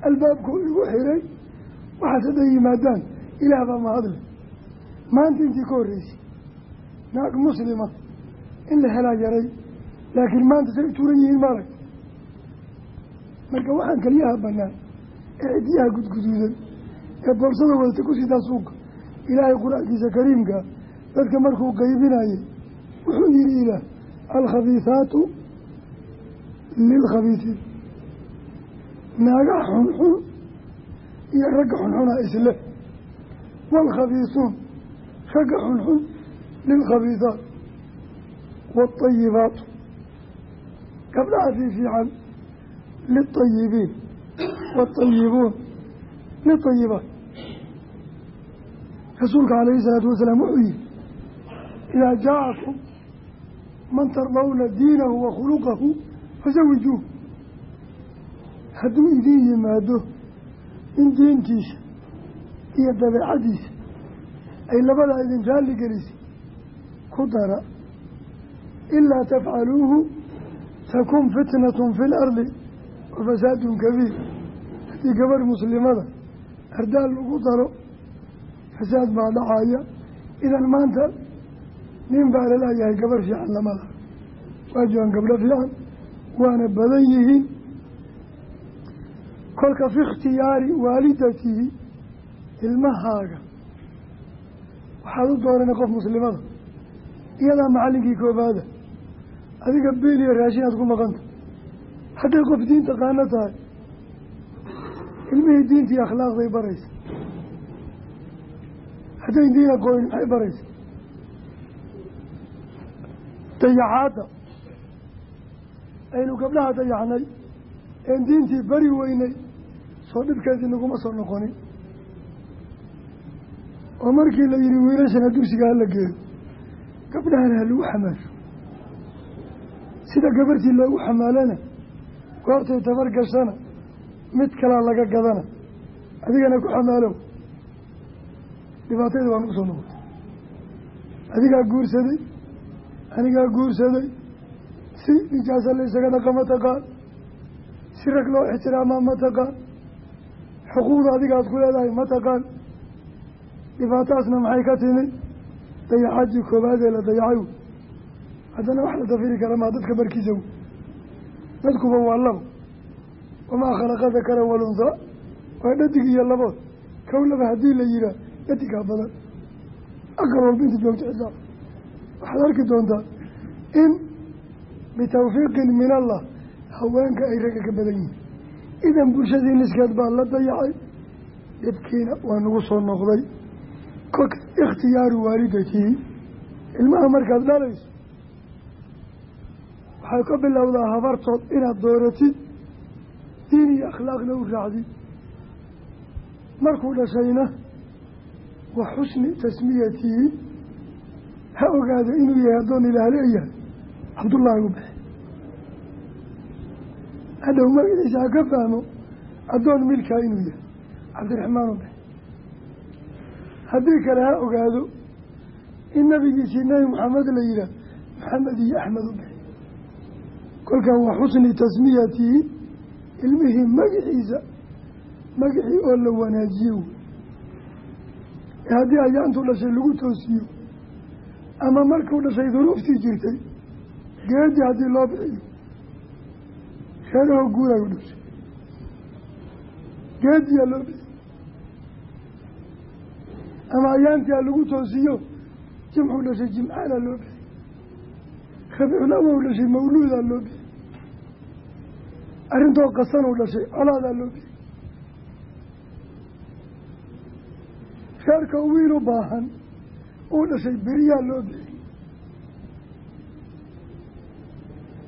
Albaabkuu igu xiray. Waxaas hadday yimaadaan ilaah baa mahadle maanta intii ka horreysay naag muslima in la helaa yaray laakiin maanta say tuuran yihiin maarag marka waxaan keliyaha banaan ee cidyaha gudguduudan ee boorsada wadata ku sitaa suuqa ilaahay qur'aankiisa kariimka dadka markuu qaybinayay wuxuu yihi ilaah alkhabiihaatu lilkhabiisiin naagaha xunxun iyo ragga xunxuna isle waalkhabiisuun ragga xunxun lilkhabiisaat waatayibaatu gabdhaha fii fiican liayibiin waatayibuun liayibaat rasuulka calayhi isalaatu wasalaam wuxuu yihi idaa jaacakum man tardawna diinahu wa khuluqahu fasawijuuh hadduu idin yimaado in diintiisa iyo dabeecadiisa ay labadaa idin raalli gelisay ku dara ilaa tafcaluuhu takun fitnatun fi lardi wa fasaadun kabiir. Haddii gabarh muslimada ardaal lagu daro fasaad baa dhacaya. Idan maanta nin baa lalayahay gabarh fiican lamada. Waa joogaan gabdho fiican waana badan yihiin. Kolka fi ikhtiyaari waalidatihi ilmahaaga. Waxaad u doorana qof muslimada iyadaa macallinkii koobaada adiga biil iyo raashin aad ku maqanta. Hadday qof diin taqaano tahay ilmihii diintii akhlaaqday baraysa. Hadday diin aqoonin maxay baraysa. Dayacaadda aynu gabdhaha dayacnay een diintii bari weynay soo dhibkeedii naguma soo noqonin. Oo markii la yihi wiilashana dugsiga hala geeyo gabdhahana ha lagu xamaasho sida gabartii loogu xamaalana goortay tabar gashana mid kalaa laga gadana adigana ku xamaalow. Dhibaatayda waa nagu soo noqotay. Adigaa guursaday anigaa guursaday si nijaasa la ysaga dhaqa ma taqaan si rag loo ixtiraamaa ma taqaan xuquuqda adigaad ku leedahay ma taqaan. Dhibaataasna maxay ka timid dayaxadii koowaadee la dayacay. Haddana wax la dafiri kara maa dadka barkiisa wey dadkuba waa labo wamaa khalaqa dakara walunhaa waa dhadig iyo labood kowlaba haddii la yihaa dhadigaa badan. Aqal walba inta joogto cidlaa waxaad arki doontaa in bitawfiiqin min allah haweenka ay ragga ka badan yihiin. Idan bulshadii niskeed baa la dayacay dhibkiina waa nagu soo noqday. Kolka ikhtiyaaru waalidatii ilmaha markaad dhalayso waxay ka bilowdaa habartood inaad dooratid diin iyo akhlaaqna u raacdid markuu dhashayna wa xusni tasmiyatihi ha ogaado inuu yahay addoon ilaah leeyahay cabdullaahi u bixi hadhow magaciisa ha ka fahmo addoon milkaa inuu yahay cabdiraxmaan u bixi haddii kale ha ogaado in nabigiisii nebi maxamed la yihaah maxamed iyo axmed u bixi kolkaa wa xusni tasmiyatihi ilmihii magaciisa magacii oo la wanaajiyo wey haddii ayaantuu dhashay lagu toosiyo ama markuu dhashay duruuftii jirtay geedii haddii loo bixiyo reerahoo guurayu dhashay. Geediyaa loo bixiyo ama ayaantii ha lagu toosiyo jimcuu dhashay jimcaanaa loo bixi rabiicul awal dhashay mawluudaa loo bixi arrintoo qasanuu dhashay colaadaa loo bixi reerka wiil u baahan uu dhashay beriyaa loo bixi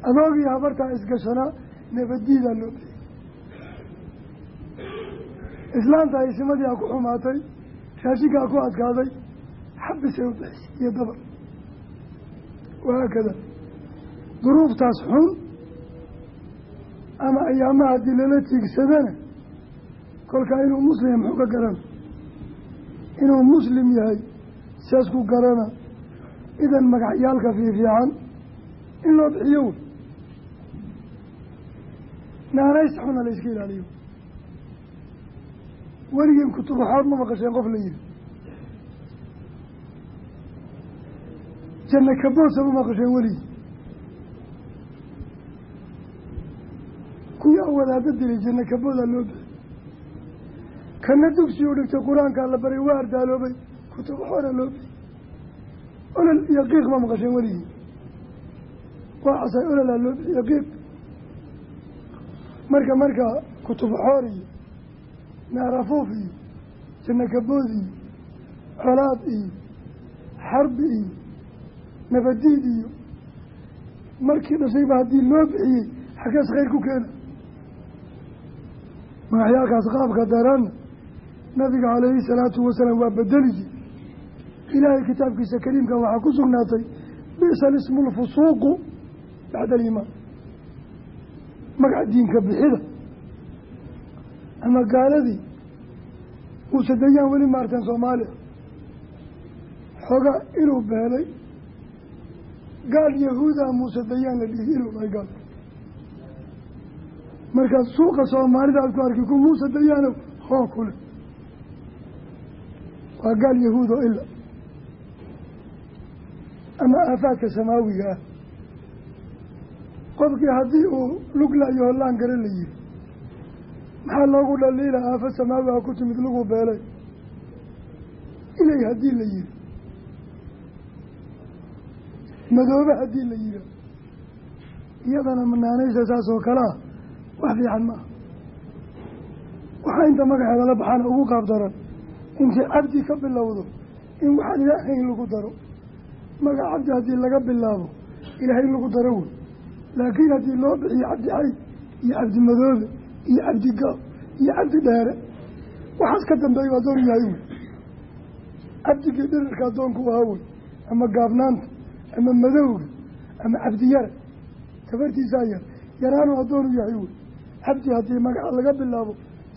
adoogii habartaa isgashanaa nabadiidaa loo bixi islaanta haysimadii a ku xumaatay raashinkaa ku adkaaday xabisay u iyo dabar. Wahaakada duruuftaas xun ama ayaamaha haddii lala tiigsadana kolkaa inuu muslim muxuu ka garana inuu muslim yahay seesku garana idan magacyaalka fiifiican in loo bixiyo. Wey naanays xuna la iska ilaaliyo weligiin kutubaxood ma maqasheen qof la yihi janna kaboosa ma maqasheen weligii kuwii a wadaada dilay janna kaboodaa loo bixi kana dugsi u dhigtay qur'aankaa la baray waa ardaaloobay. Kutubaxooda loo bixi olol iyo qiiq ma maqasheen weligii waa casay ololaa loo bixi iyo marka marka iyo naarafuuf iyo janna kabood iyo colaad iyo xarbi iyo nabadiid iyo markii dhashayba haddii loo bixiyey xaggees khayr ku keena magaxyaalkaas qaabka daranna nabiga calayhi salaatu wasalaam waa bedeli jir ilaahay kitaabkiisa kariimka waxaa ku sugnaatay bisa lismu lfusuuqu bacda magaca diinka bixida ama gaaladii muuse dayaan weli maarteen soomaaliya xoogaa inuu beelay gaal yahuuda muuse dayaan la dhihi inuu dhahay gaal. Markaas suuqa soomaalida aad ku arki ku muuse dayaanow hoo kule waa gaal yahuud oo ila ama aafaadka samaawiga ah. Qofkii haddii uu luglayo hollaan gare la yihi maxaa loogu dhaliila aafo samaawiga ku timid lagu beelay? Ilay haddii la yihi madoobe haddii la yiha iyadana manaanaysa saas oo kale ah. Wax fiican maaha waxaa inta magaxeeda la baxaana ugu qaab daran intii cabdi ka bilowdo in waxaan ilaahay in lagu daro. Magac cabdi haddii laga bilaabo ilaahay lagu daro. Wey laakiin haddii loo bixiyo cabdi xayd iyo cabdi madoobe iyo cabdi gaab iyo cabdi dheere. Waxaas ka dambeeyu addoon yahay wey. Cabdigii dhirirka addoonku ahaa wey ama gaabnaanta ama madowga ama cabdiyare tabartiisaa yar yaraanu addoonu yahay wey. Cabdi haddii magaca laga bilaabo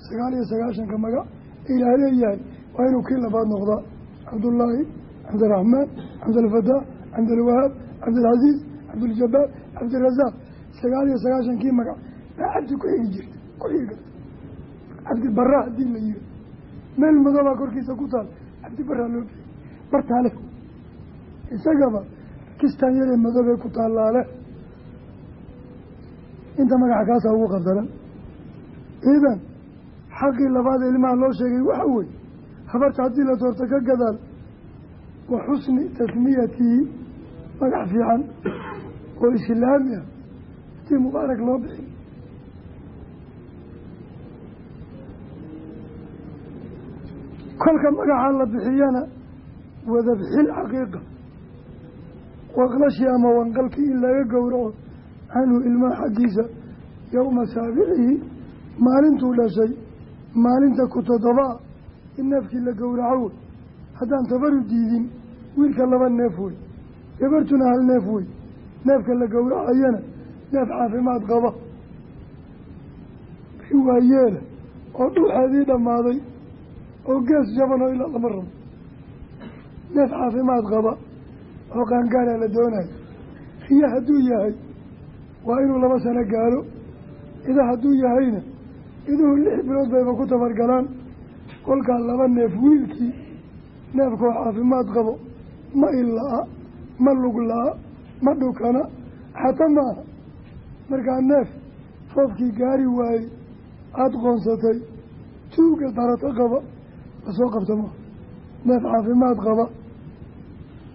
sagaal iyo sagaashanka magac ilaah leeyahay waa inuu kii labaad noqdaa. Cabdullaahi cabdiraxmaan cabdilfataa cabdilwahaab cabdilcasiis cabdiljabaar cabdirasaaq sagaal iyo sagaashankii magac baa cabdi ku xigi jirta ku xigi karta cabdi baraa haddii la yihi meel madoobaa korkiisa ku taal. Cabdi baraa loo bixi bartaale isagaba kistaan yaree madoobee ku taalaale inta magaca kaasaa ugu qabdaran idan xaqii labaad ilmaha loo sheegay waxa wey habarta haddii la doorto ka gadaal wa xusni tasmiyatihi magac fiican oo islaami ah. Haddii mubaarak loo bixin kolka magacaan la bixiyana wadabxil xaqiiqa. Waqlashi ama wanqalkii in laga gowraco canhu ilmaha xaggiisa yowma saabicihi maalintuu dhashay maalinta ku toddobaa in neefkii la gowraco wey haddaan tabaru diidin wiilka laba neef wey gabartuna hal neef wey neefka la gowracayana neef caafimaad qaba. Ri waa yeela oo dhuuxeedii dhammaaday oo gees jabanoo ilaa lama rabo neef caafimaad qaba oo qaangaaraa la doonayo. Riya hadduu yahay waa inuu laba sano gaalo. Ida hadduu yahayna iduhu lix bilood bayba ku tabargalaan kolkaa laba neef wiilkii neefkoo caafimaad qabo ma ila-a ma lugla-a ma dhukana. Xata maaha markaa neef foofkii gaari waayey aada qoonsatay tuuga darato qaba la soo qabta maaha neef caafimaad qaba.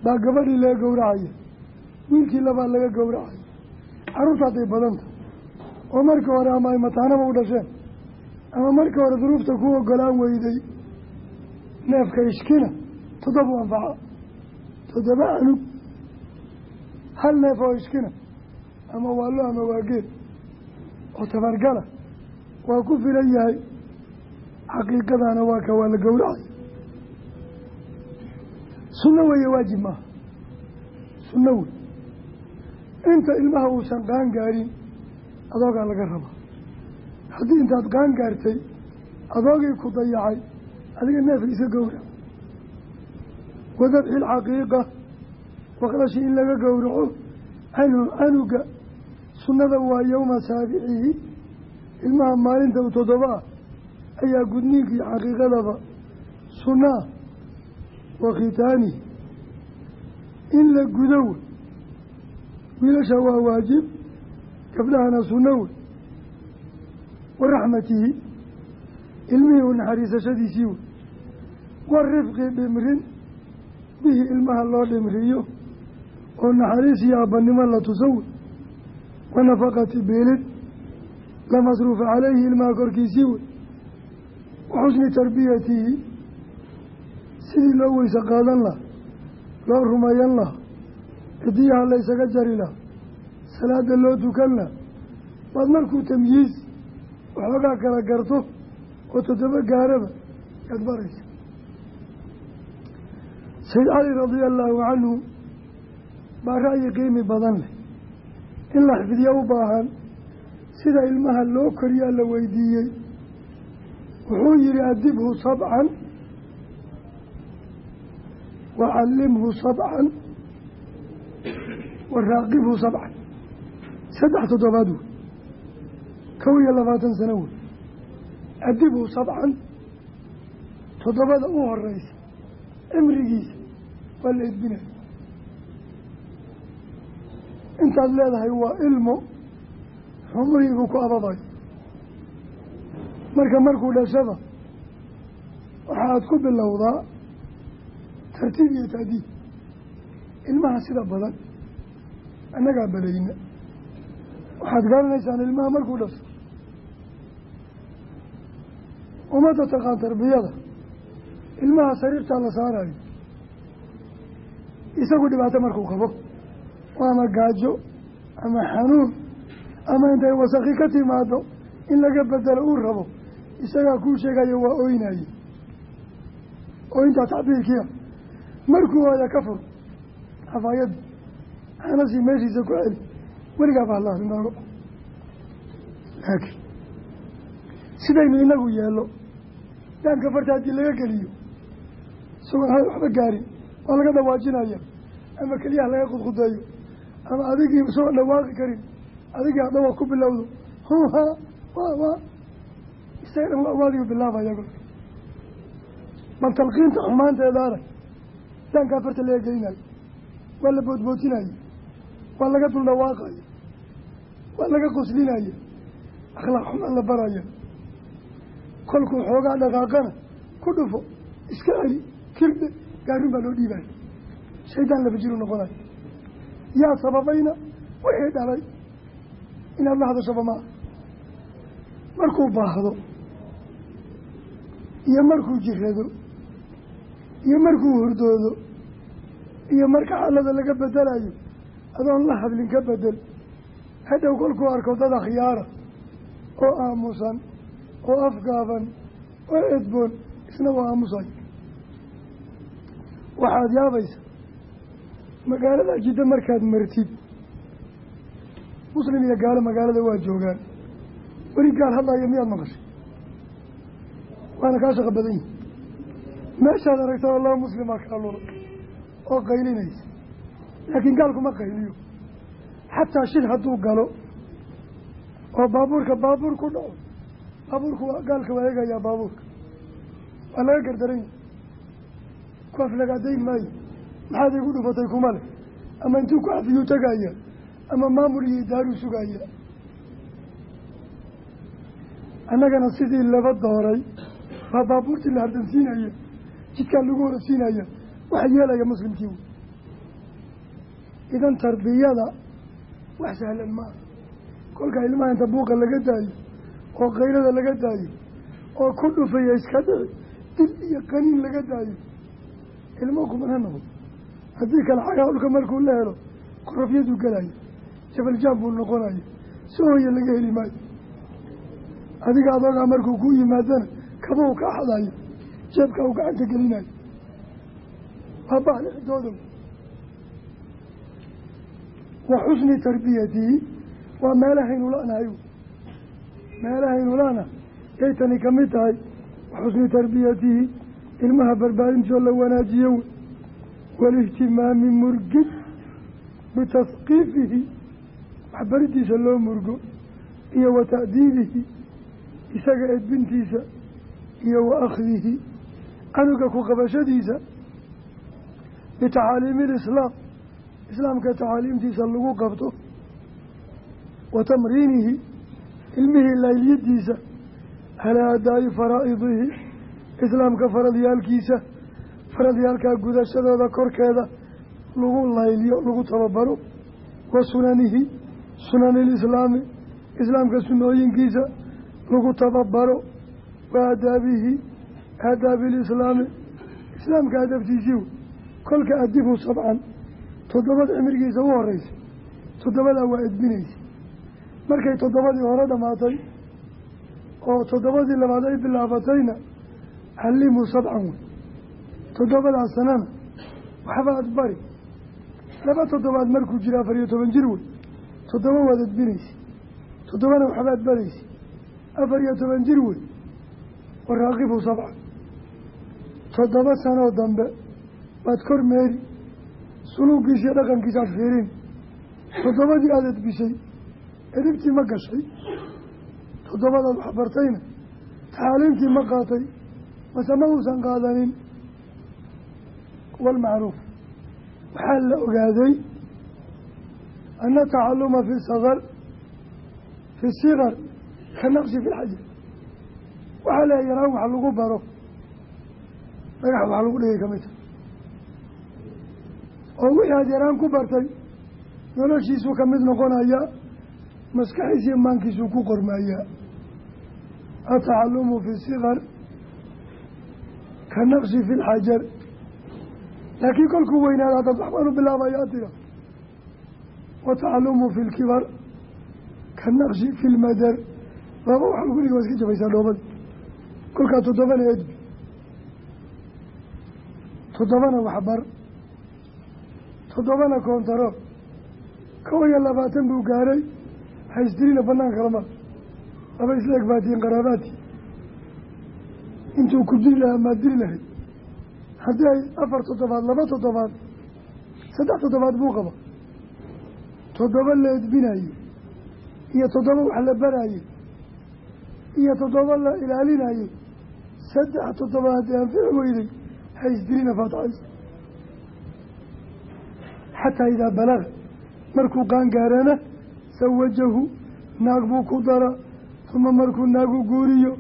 Baa gabadhii laga gowracaya wiilkii labaad laga gowracaya carruurta hadday badanta oo markii hore ama ay mataanaba u dhasheen. Ama markii hore duruufta ku ogolaan weyday. Neefka ishkina toddoba anfaca. Toddoba anug hal neef oo ishkina. Ama waa lo ama waa geed. Oo tabargala. Waa ku filan yahay xaqiiqadana waa ka waa la gowracay. Sunno weeye waajib maaha sunno wey inta ilmaha uusan qaan gaarin adoogaa laga rabaa. Haddii intaad qaan gaartay adoogii ku dayacay adiga neefka iska gowrac wadabxi lxaqiiqa waqdashi in laga gowraco canhu canuga sunnada waa yowma saabicihi ilmaha maalinta u ayaa gudniinkii xaqiiqadaba sunnaa wa khitaanihi in la gudo wey wiilasha waa waajib gabdhahana sunno wey wa raxmatihi ilmihii u naxariisashadiisii wey warifqi dhimrin bihi ilmaha loo dhimriyo oo naxariis iyo abbanimo la tuso wey wa nafaqati biilid la masruufa caleyhi ilmaha korkiisii wey wa xusni tarbiyatihi sidii loo weyse qaadan laha loo rumayan laha cidiyaha la ysaga jari laha salaada loo tukan laha waad markuu tamyiiz waxoogaa kala garto oo toddoba gaaraba yaad baraysa. Sayd cali radia allaahu canhu baa ra'yi qiimi badan leh. In la xifdiyo u baahan sida ilmaha loo koriyaa la weydiiyey wuxuu yihi adibhu sabcan wacallimhu sabcan waraaqibhu sabcan. Saddex toddobaad wey. Kow iyo labaatan sano wey. Adibhu sabcan toddobada u horeysa cimrigiisa waa la edbinaya. Intaad leedahay waa ilmo xumuhiibuu ku ababayo marka markuu dhashaba waxaad ku bilowdaa tartiib iyo taadiib ilmaha sida badan annagaa balayna waxaad garanaysaan ilmaha markuu dhasho. Ummadda taqaan tarbiyada ilmaha sariirtaa la saarayo isagu dhibaato markuu qabo ama gaajo ama xanuun ama intay wasakhi ka timaado in laga bedelo uu rabo isagaa kuu sheegayo waa oynaye ooyintaa tacbiirkiia markuu hooya ka fur xafaayadda xanasii meeshiisa ku celi weligaa baa lahadin noogo laakiin sidaynu inagu yeelo daanka farta haddii laga geliyo isagoon hay waxba gaarin waa laga dhawaajinaya ama keliyaha laga qudqudeeyo ama adigii isagoo dhawaaqi karin adigii hadhawa ku bilowdo. Huha wa wa isaga dhan waadigu bilaabaya golka bal talqiinta xumaanteedaana daankaa farta laga gelinayo waa la boodbootinayo waa laga dul dhawaaqaya waa laga qoslinaya akhlaaq xumaan la baraya kolkuu xoogaa dhaqaaqana ku dhufo iska celi kirdhe gaarin baa loo dhiibaya shaydaan laba jiru noqonayo yaa sababayna wixii dhalay inaad la hadashaba maa markuu baahdo iyo markuu jirado iyo markuu hurdoodo iyo marka xaalada laga bedelayo adoon la hadlin ka bedel. Hadhow kolkuu arko dad akhyaara oo aamusan oo afgaaban oo edboon isna waa aamusayo waxaad yaabaysa magaalada jiddo markaad martid muslim iyo gaalo magaalada waa joogaan. Weli gaal hadlaya miyaad maqashay waana kaa shaqo badan yihi meeshaad aragta oo laba muslimaa kaa lula oo qaylinaysa. Laakiin gaalkuma qayliyo. Xataa shid hadduu galo oo baabuurka baabuur ku dhaco baabuurku waa gaalka waa eegayaa baabuurka. Waa laga gardaran yahi ku aflagaadayn maayo. Maxaad igu dhufatay kuma leh. Ama intuu ku afiyuu tegaya ama maamul iyo idaaruu sugaya. Annagana sidii laba dooray baa baabuurtii la hardansiinaya jidkaa lagu horasiinaya waxa yeelaya muslimkii wey idan tarbiyada wax sahlan maaha kolka ilmaha inta buuqa laga daayo oo kayrada laga daayo oo ku dhufaya iska dhici dil iyo qaniin laga daayo ilmo kumana noqdo haddii kale xagaa dhulka markuu la helo korofyaduu gelayo jabaljaan buu noqonayo si hooya laga heli maayo. Adiga adoogaa markuu ku yimaadana kabau ka xadayo jeebka u gacanta gelinayo waa baalixdooda wa xusni tarbiyatihi waa meelahaynu la-nahay meelahaynu la-na yay tani ka mid tahay wa xusni tarbiyatihi ilmaha barbaarintioo la wanaajiyo. Walihtimaami murgid bitasqiifihi waxbaridiisa loo murgo iyo wa ta'diibihi isaga edbintiisa iyo wa akhdihi canuga ku qabashadiisa bitacaaliimi ilislaam islaamka tacaaliimtiisa lagu qabto wa tamriinihi ilmihii laylyadiisa calaa adaa'i faraa'idihi islaamka faradyaalkiisa faradyaalkaa gudashadooda korkeeda lagu layliyo lagu tababaro wa sunanihi sunani ilislaami islaamka sunooyinkiisa lagu tababaro wa aadaabihi aadaabi ilislaami islaamka adabtiisii kolka adibu sabcan toddobada cimrigiisa u horeysa toddobadaa waa edbinaysa markay toddobadii hore dhamaatay oo toddobadii labaad ay bilaabatayna callimuu sabcan wey toddobadaas sanana waxba ad bari laba toddobaad markuu jira afar iyo toban jir wey toddoba waad edbinaysa toddobana waxbaad baraysa afar iyo toban jir wey waraaqibu sabcan toddoba sanoo dambe waad kor meeri suluugiisa iyo dhaqankiisa ad fiirin toddobadii aada edbisay edibtii ma gashay. Toddobadaad waxbartayna tacaaliimtii ma qaatay mase ma uusan qaadanin. Walmacruuf waxaa la ogaaday ana tacaluma fi sakar fi sikar ka naqsi fi lxajar waxaa leeya yaraan wax lagu baro. Dhagax wax lagu dhigay ka mid oo wixii aad yaraan ku bartay noloshiisuu ka mid noqonaya maskaxiisiyo maankiisuu ku qormayaa atacalumu fi sikar ka naqsi fi lxajar laakiin kolkuu weynaada haddaad waxbaanu bilaabaya tira. Watacalumu fi lkibar ka naqsi fi lmadar laba wax lagu dhigi waa iska jabaysaa dhoobada kolkaa toddobana edbi toddobana waxbar toddobana koontaro. Kow iyo labaatan buu gaaray. Haysdirina banaanka lama laba isla eg baatiin qaraabaati. Intuu ku diri lahaa maad diri lahayd. Haddii ay afar toddobaad laba toddobaad saddex toddobaad buu qaba toddoba la edbinayo iyo toddoba wax la barayo iyo toddoba la ilaalinayo saddex toddobaad ee anfici weyday haysdirina faataxaysa xataa idaa balaga markuu qaangaarana sawajahu naag buu ku dara uma markuu naagu guuriyo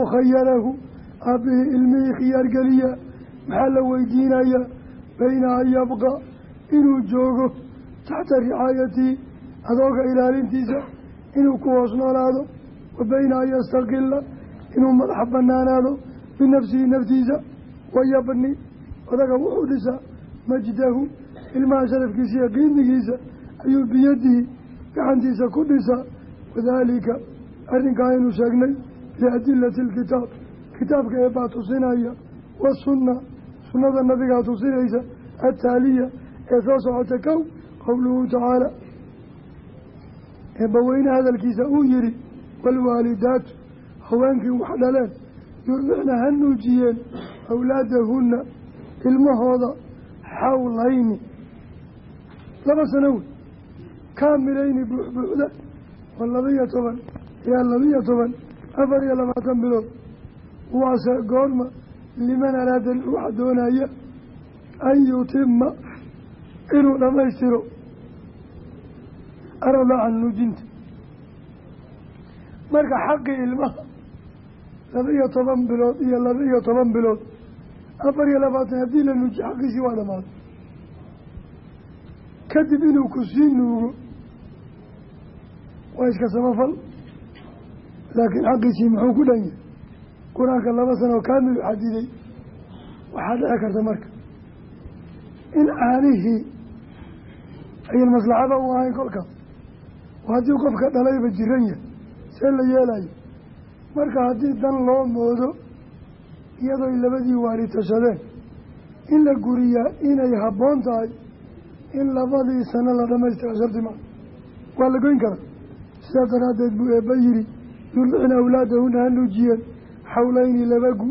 ukhayarahu aabbihii ilmihii khiyaar geliya maxaa la weydiinayaa bayna an yabqa inuu joogo taxta ricaayatihi adooga ilaalintiisa inuu ku hoos noolaado wa bayna an yastaqila inuu madaxa banaanaado binafsihi naftiisa wayabni odaga wuxuu dhisaa majdahu ilmaha sharafkiisa iyo qiimigiisa ayuu biyadihi gacantiisa ku dhisaa wadaalika arrinkaa aynu sheegnay biadilati alkitaab kitaabka eebbaa tusinaya wasunna sunnada nabigaa tusinaysa ataaliya ee soo socota kow qowluhu tacaala eebbaweyne hadalkiisa uu yihi waalwaalidaatu haweenkii wax dhaleen yurdicna ha nuujiyeen awlaadahunna ilmahooda xawlayni laba sano wey. Kaamilayni buuxbuuxda oo laba-iyo toban ilaa laba-iyo toban afar iyo labaatan bilood. Waase goorma liman araada waxa doonaya an yutima inuu dhammaystiro aradacan nuujinta. Marka xaqii ilmaha laba-iyo toban bilood iyo laba-iyo toban bilood. Afar iyo labaatan haddii la nuujiyo xaqiisii waa dhamaaday kadib inuu ku sii nuugo waa iska samafal laakiin xaqiisii muxuu ku dhan yahay? Qur'aanka laba sanoo kaamilu xadiday waxaa dhici karta marka in caanihii ayan maslaxada u ahayn kolkaas. Haddii qofka dhalayba jiran yahay see la yeelayo marka haddii dan loo moodo iyadooy labadii waali tashadeen in la guriyaa inay habboon tahay in labadii sano la dhamaystira shardi maa waa la goyn karaa. Sidaas daraaddeed buu eebba yidhi yurdicna awlaadahuna ha nuujiyeen xawlayni labagu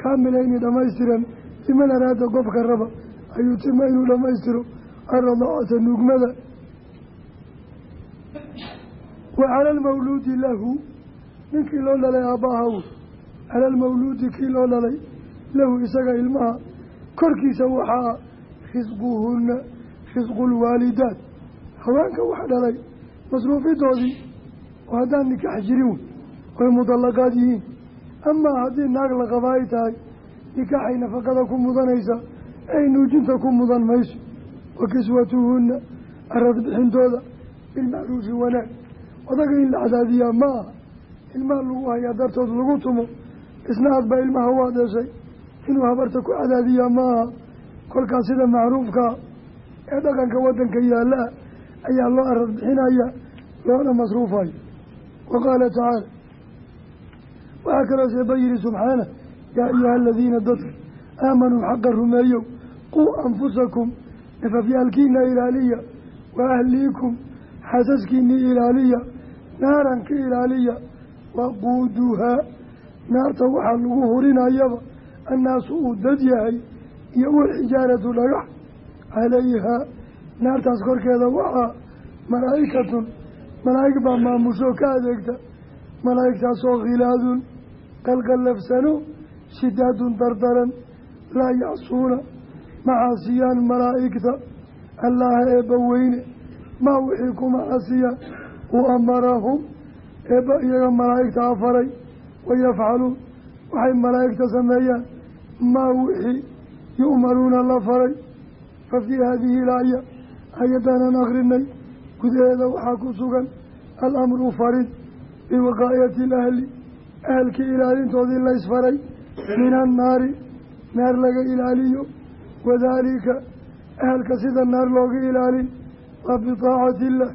kaamilayni dhammaystiran liman araada qofka raba ayuu tima inuu dhammaystiro aradaacata nuugmada. Wa cala almawluudi lahu ninkii loo dhalay aabbahaw cala almawluudi kii loo dhalay lahu isaga ilmaha. Korkiisa waxaa risquhunna risqulwaalidaat haweenka wax dhalay masruufidoodii oo haddaan nikax jirin oy mudallaqaad yihiin. Amaa haddii naag la qaba ay tahay nikaaxay nafaqada ku mudanaysa ay nuujinta ku mudan mayso. Wa kiswatuhunna arad bixintooda bilmacruufi wanaag odaga in la cadaadiyaa ma aha ilmaha lagu hayaa dartood lagu tumo isna aad baa ilmaha waa dheshay inuu habarta ku cadaadiyaa ma aha. Kolkaas sida macruufkaa ee dhaqanka waddanka yaalla ayaa loo arad bixinaya loona masruufayo wa qaala tacaala waxaa kaloo seeba yihi subxaana yaa ayuha aladiina dadka aamanuu xaqa rumeeyow quu anfusakum nafafyaalkiina ilaaliya wa ahliikum xasaskiinii ilaaliya naaran ka ilaaliya waquuduhaa naarta waxaa lagu hurinayaba annaasu uu dad yahay iyo walxijaaratu dhagax calayhaa naartaas korkeeda waxaa malaa'ikatun malaa'ig baa maamusho ka adeegta. Malaa'igtaasoo khilaadun qalqallafsano shidaadun dardaran laa yacsuuna macaasiyaan malaa'igta. Allaha eebba weyne maa wixii ku macasiya uu amarahum eebba iyaga malaa'igta afaray wayafcaluun waxay malaa'igta sameeyaan maa wixii yu'maruuna la faray fa fii haadihi ilaaya ayadaanan akrinay gudaheeda waxaa ku sugan alamru farid biwaqaayati alahli ahalkii ilaalintoodii laysfaray min annaari naar laga ilaaliyo wadaalika ahalka sida naar looga ilaalin waa bitaacati illah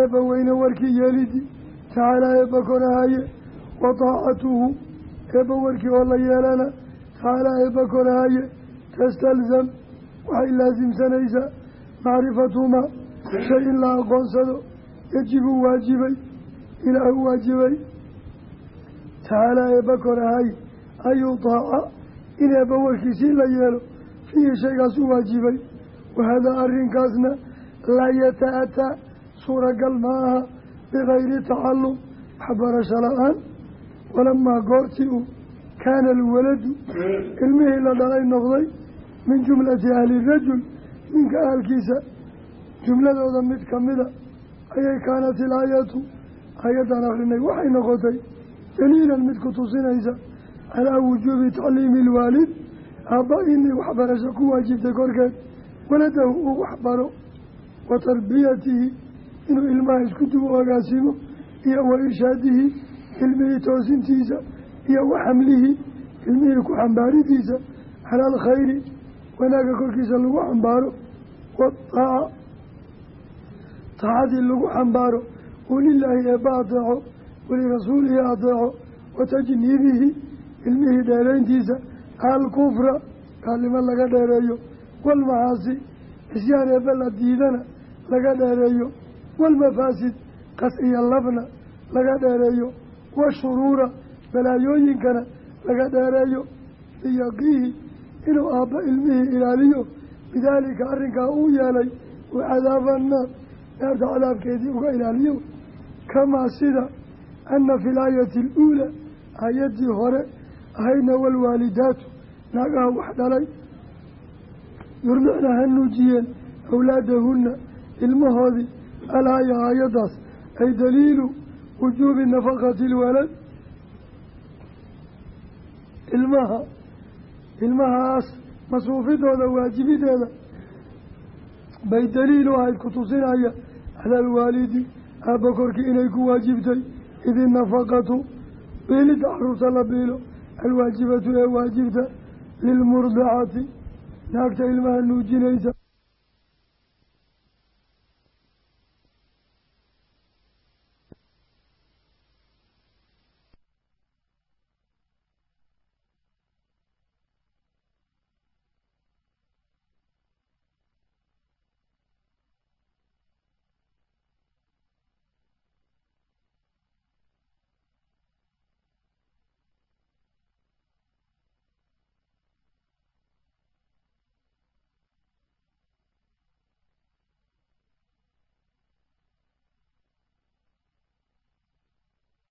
eebba weyne warkii yeelidi tacaalaa eebba korahaye wa taacatuhu eebba warkii oo la yeelana tacaalaa eebba korahaye tastalzam waxay laasimsanaysaa macrifatumaa shay in la aqoonsado yajibu waajibay ilaahu waajibay. Tacaalaa eebba korahaye ayuu taaca in eebba warkiisii la yeelo fiihi shaygaas u waajibay. Wahadaa arrinkaasna laa yata-ataa suuragal ma aha bikayri tacallum waxbarasho la'aan walamaa goortii uu kaana alwaladu ilmihii la dhalay noqday min jumlati ahli rajul ninka ahalkiisa jumladooda mid kamida ayay kaanat ilaayatu ayaddan akrinay waxay noqotay daliilan mid ku tusinaysa calaa wujuubi tacliimi ilwaalid aabba inay waxbarasho ku waajibtay korkeed waladahu uu waxbaro wa tarbiyatihi inuu ilmaha isku dubo agaasimo iyo wa irshaadihi ilmihii toosintiisa iyo wa xamlihii ilmihii ku xambaaridiisa cala alkhayri wanaagga korkiisa lagu xambaaro wataaca taacadii lagu xambaaro uu lilaahi eebba adeeco walirasuulihi adeeco wa tajniibihi ilmihii dheerayntiisa alkufra gaalnimo laga dheereeyo walmacaasi isyaan eebba la diidana laga dheereeyo walmafaasid qas iyo labna laga dheereeyo washuruura balaayooyinkana laga dheereeyo liyaqiihi inuu aabba ilmihii ilaaliyo. bidaalika arrinkaa uu yeelay uu cadaaba naar naarta cadaabkeedii uga ilaaliyo. kamaa sida ana fi laayati aluulaa aayaddii hore ahaydna walwaalidaatu naagaha wax dhalay yurdicna ha nuujiyeen awlaadahunna ilmahoodii alaaya aayaddaas ay daliilu wujuubi nafaqati ilwalad ilmaha ilmahaas masruufidooda waajibideeda bay daliilu ahayd ku tusinaya cala alwaalidi aabba korkii inay ku waajibtay. Idi nafaqatu biilidda carruurta la biilo alwaajibatu ee waajibta lilmurdacati. Naagta ilmaha nuujinaysa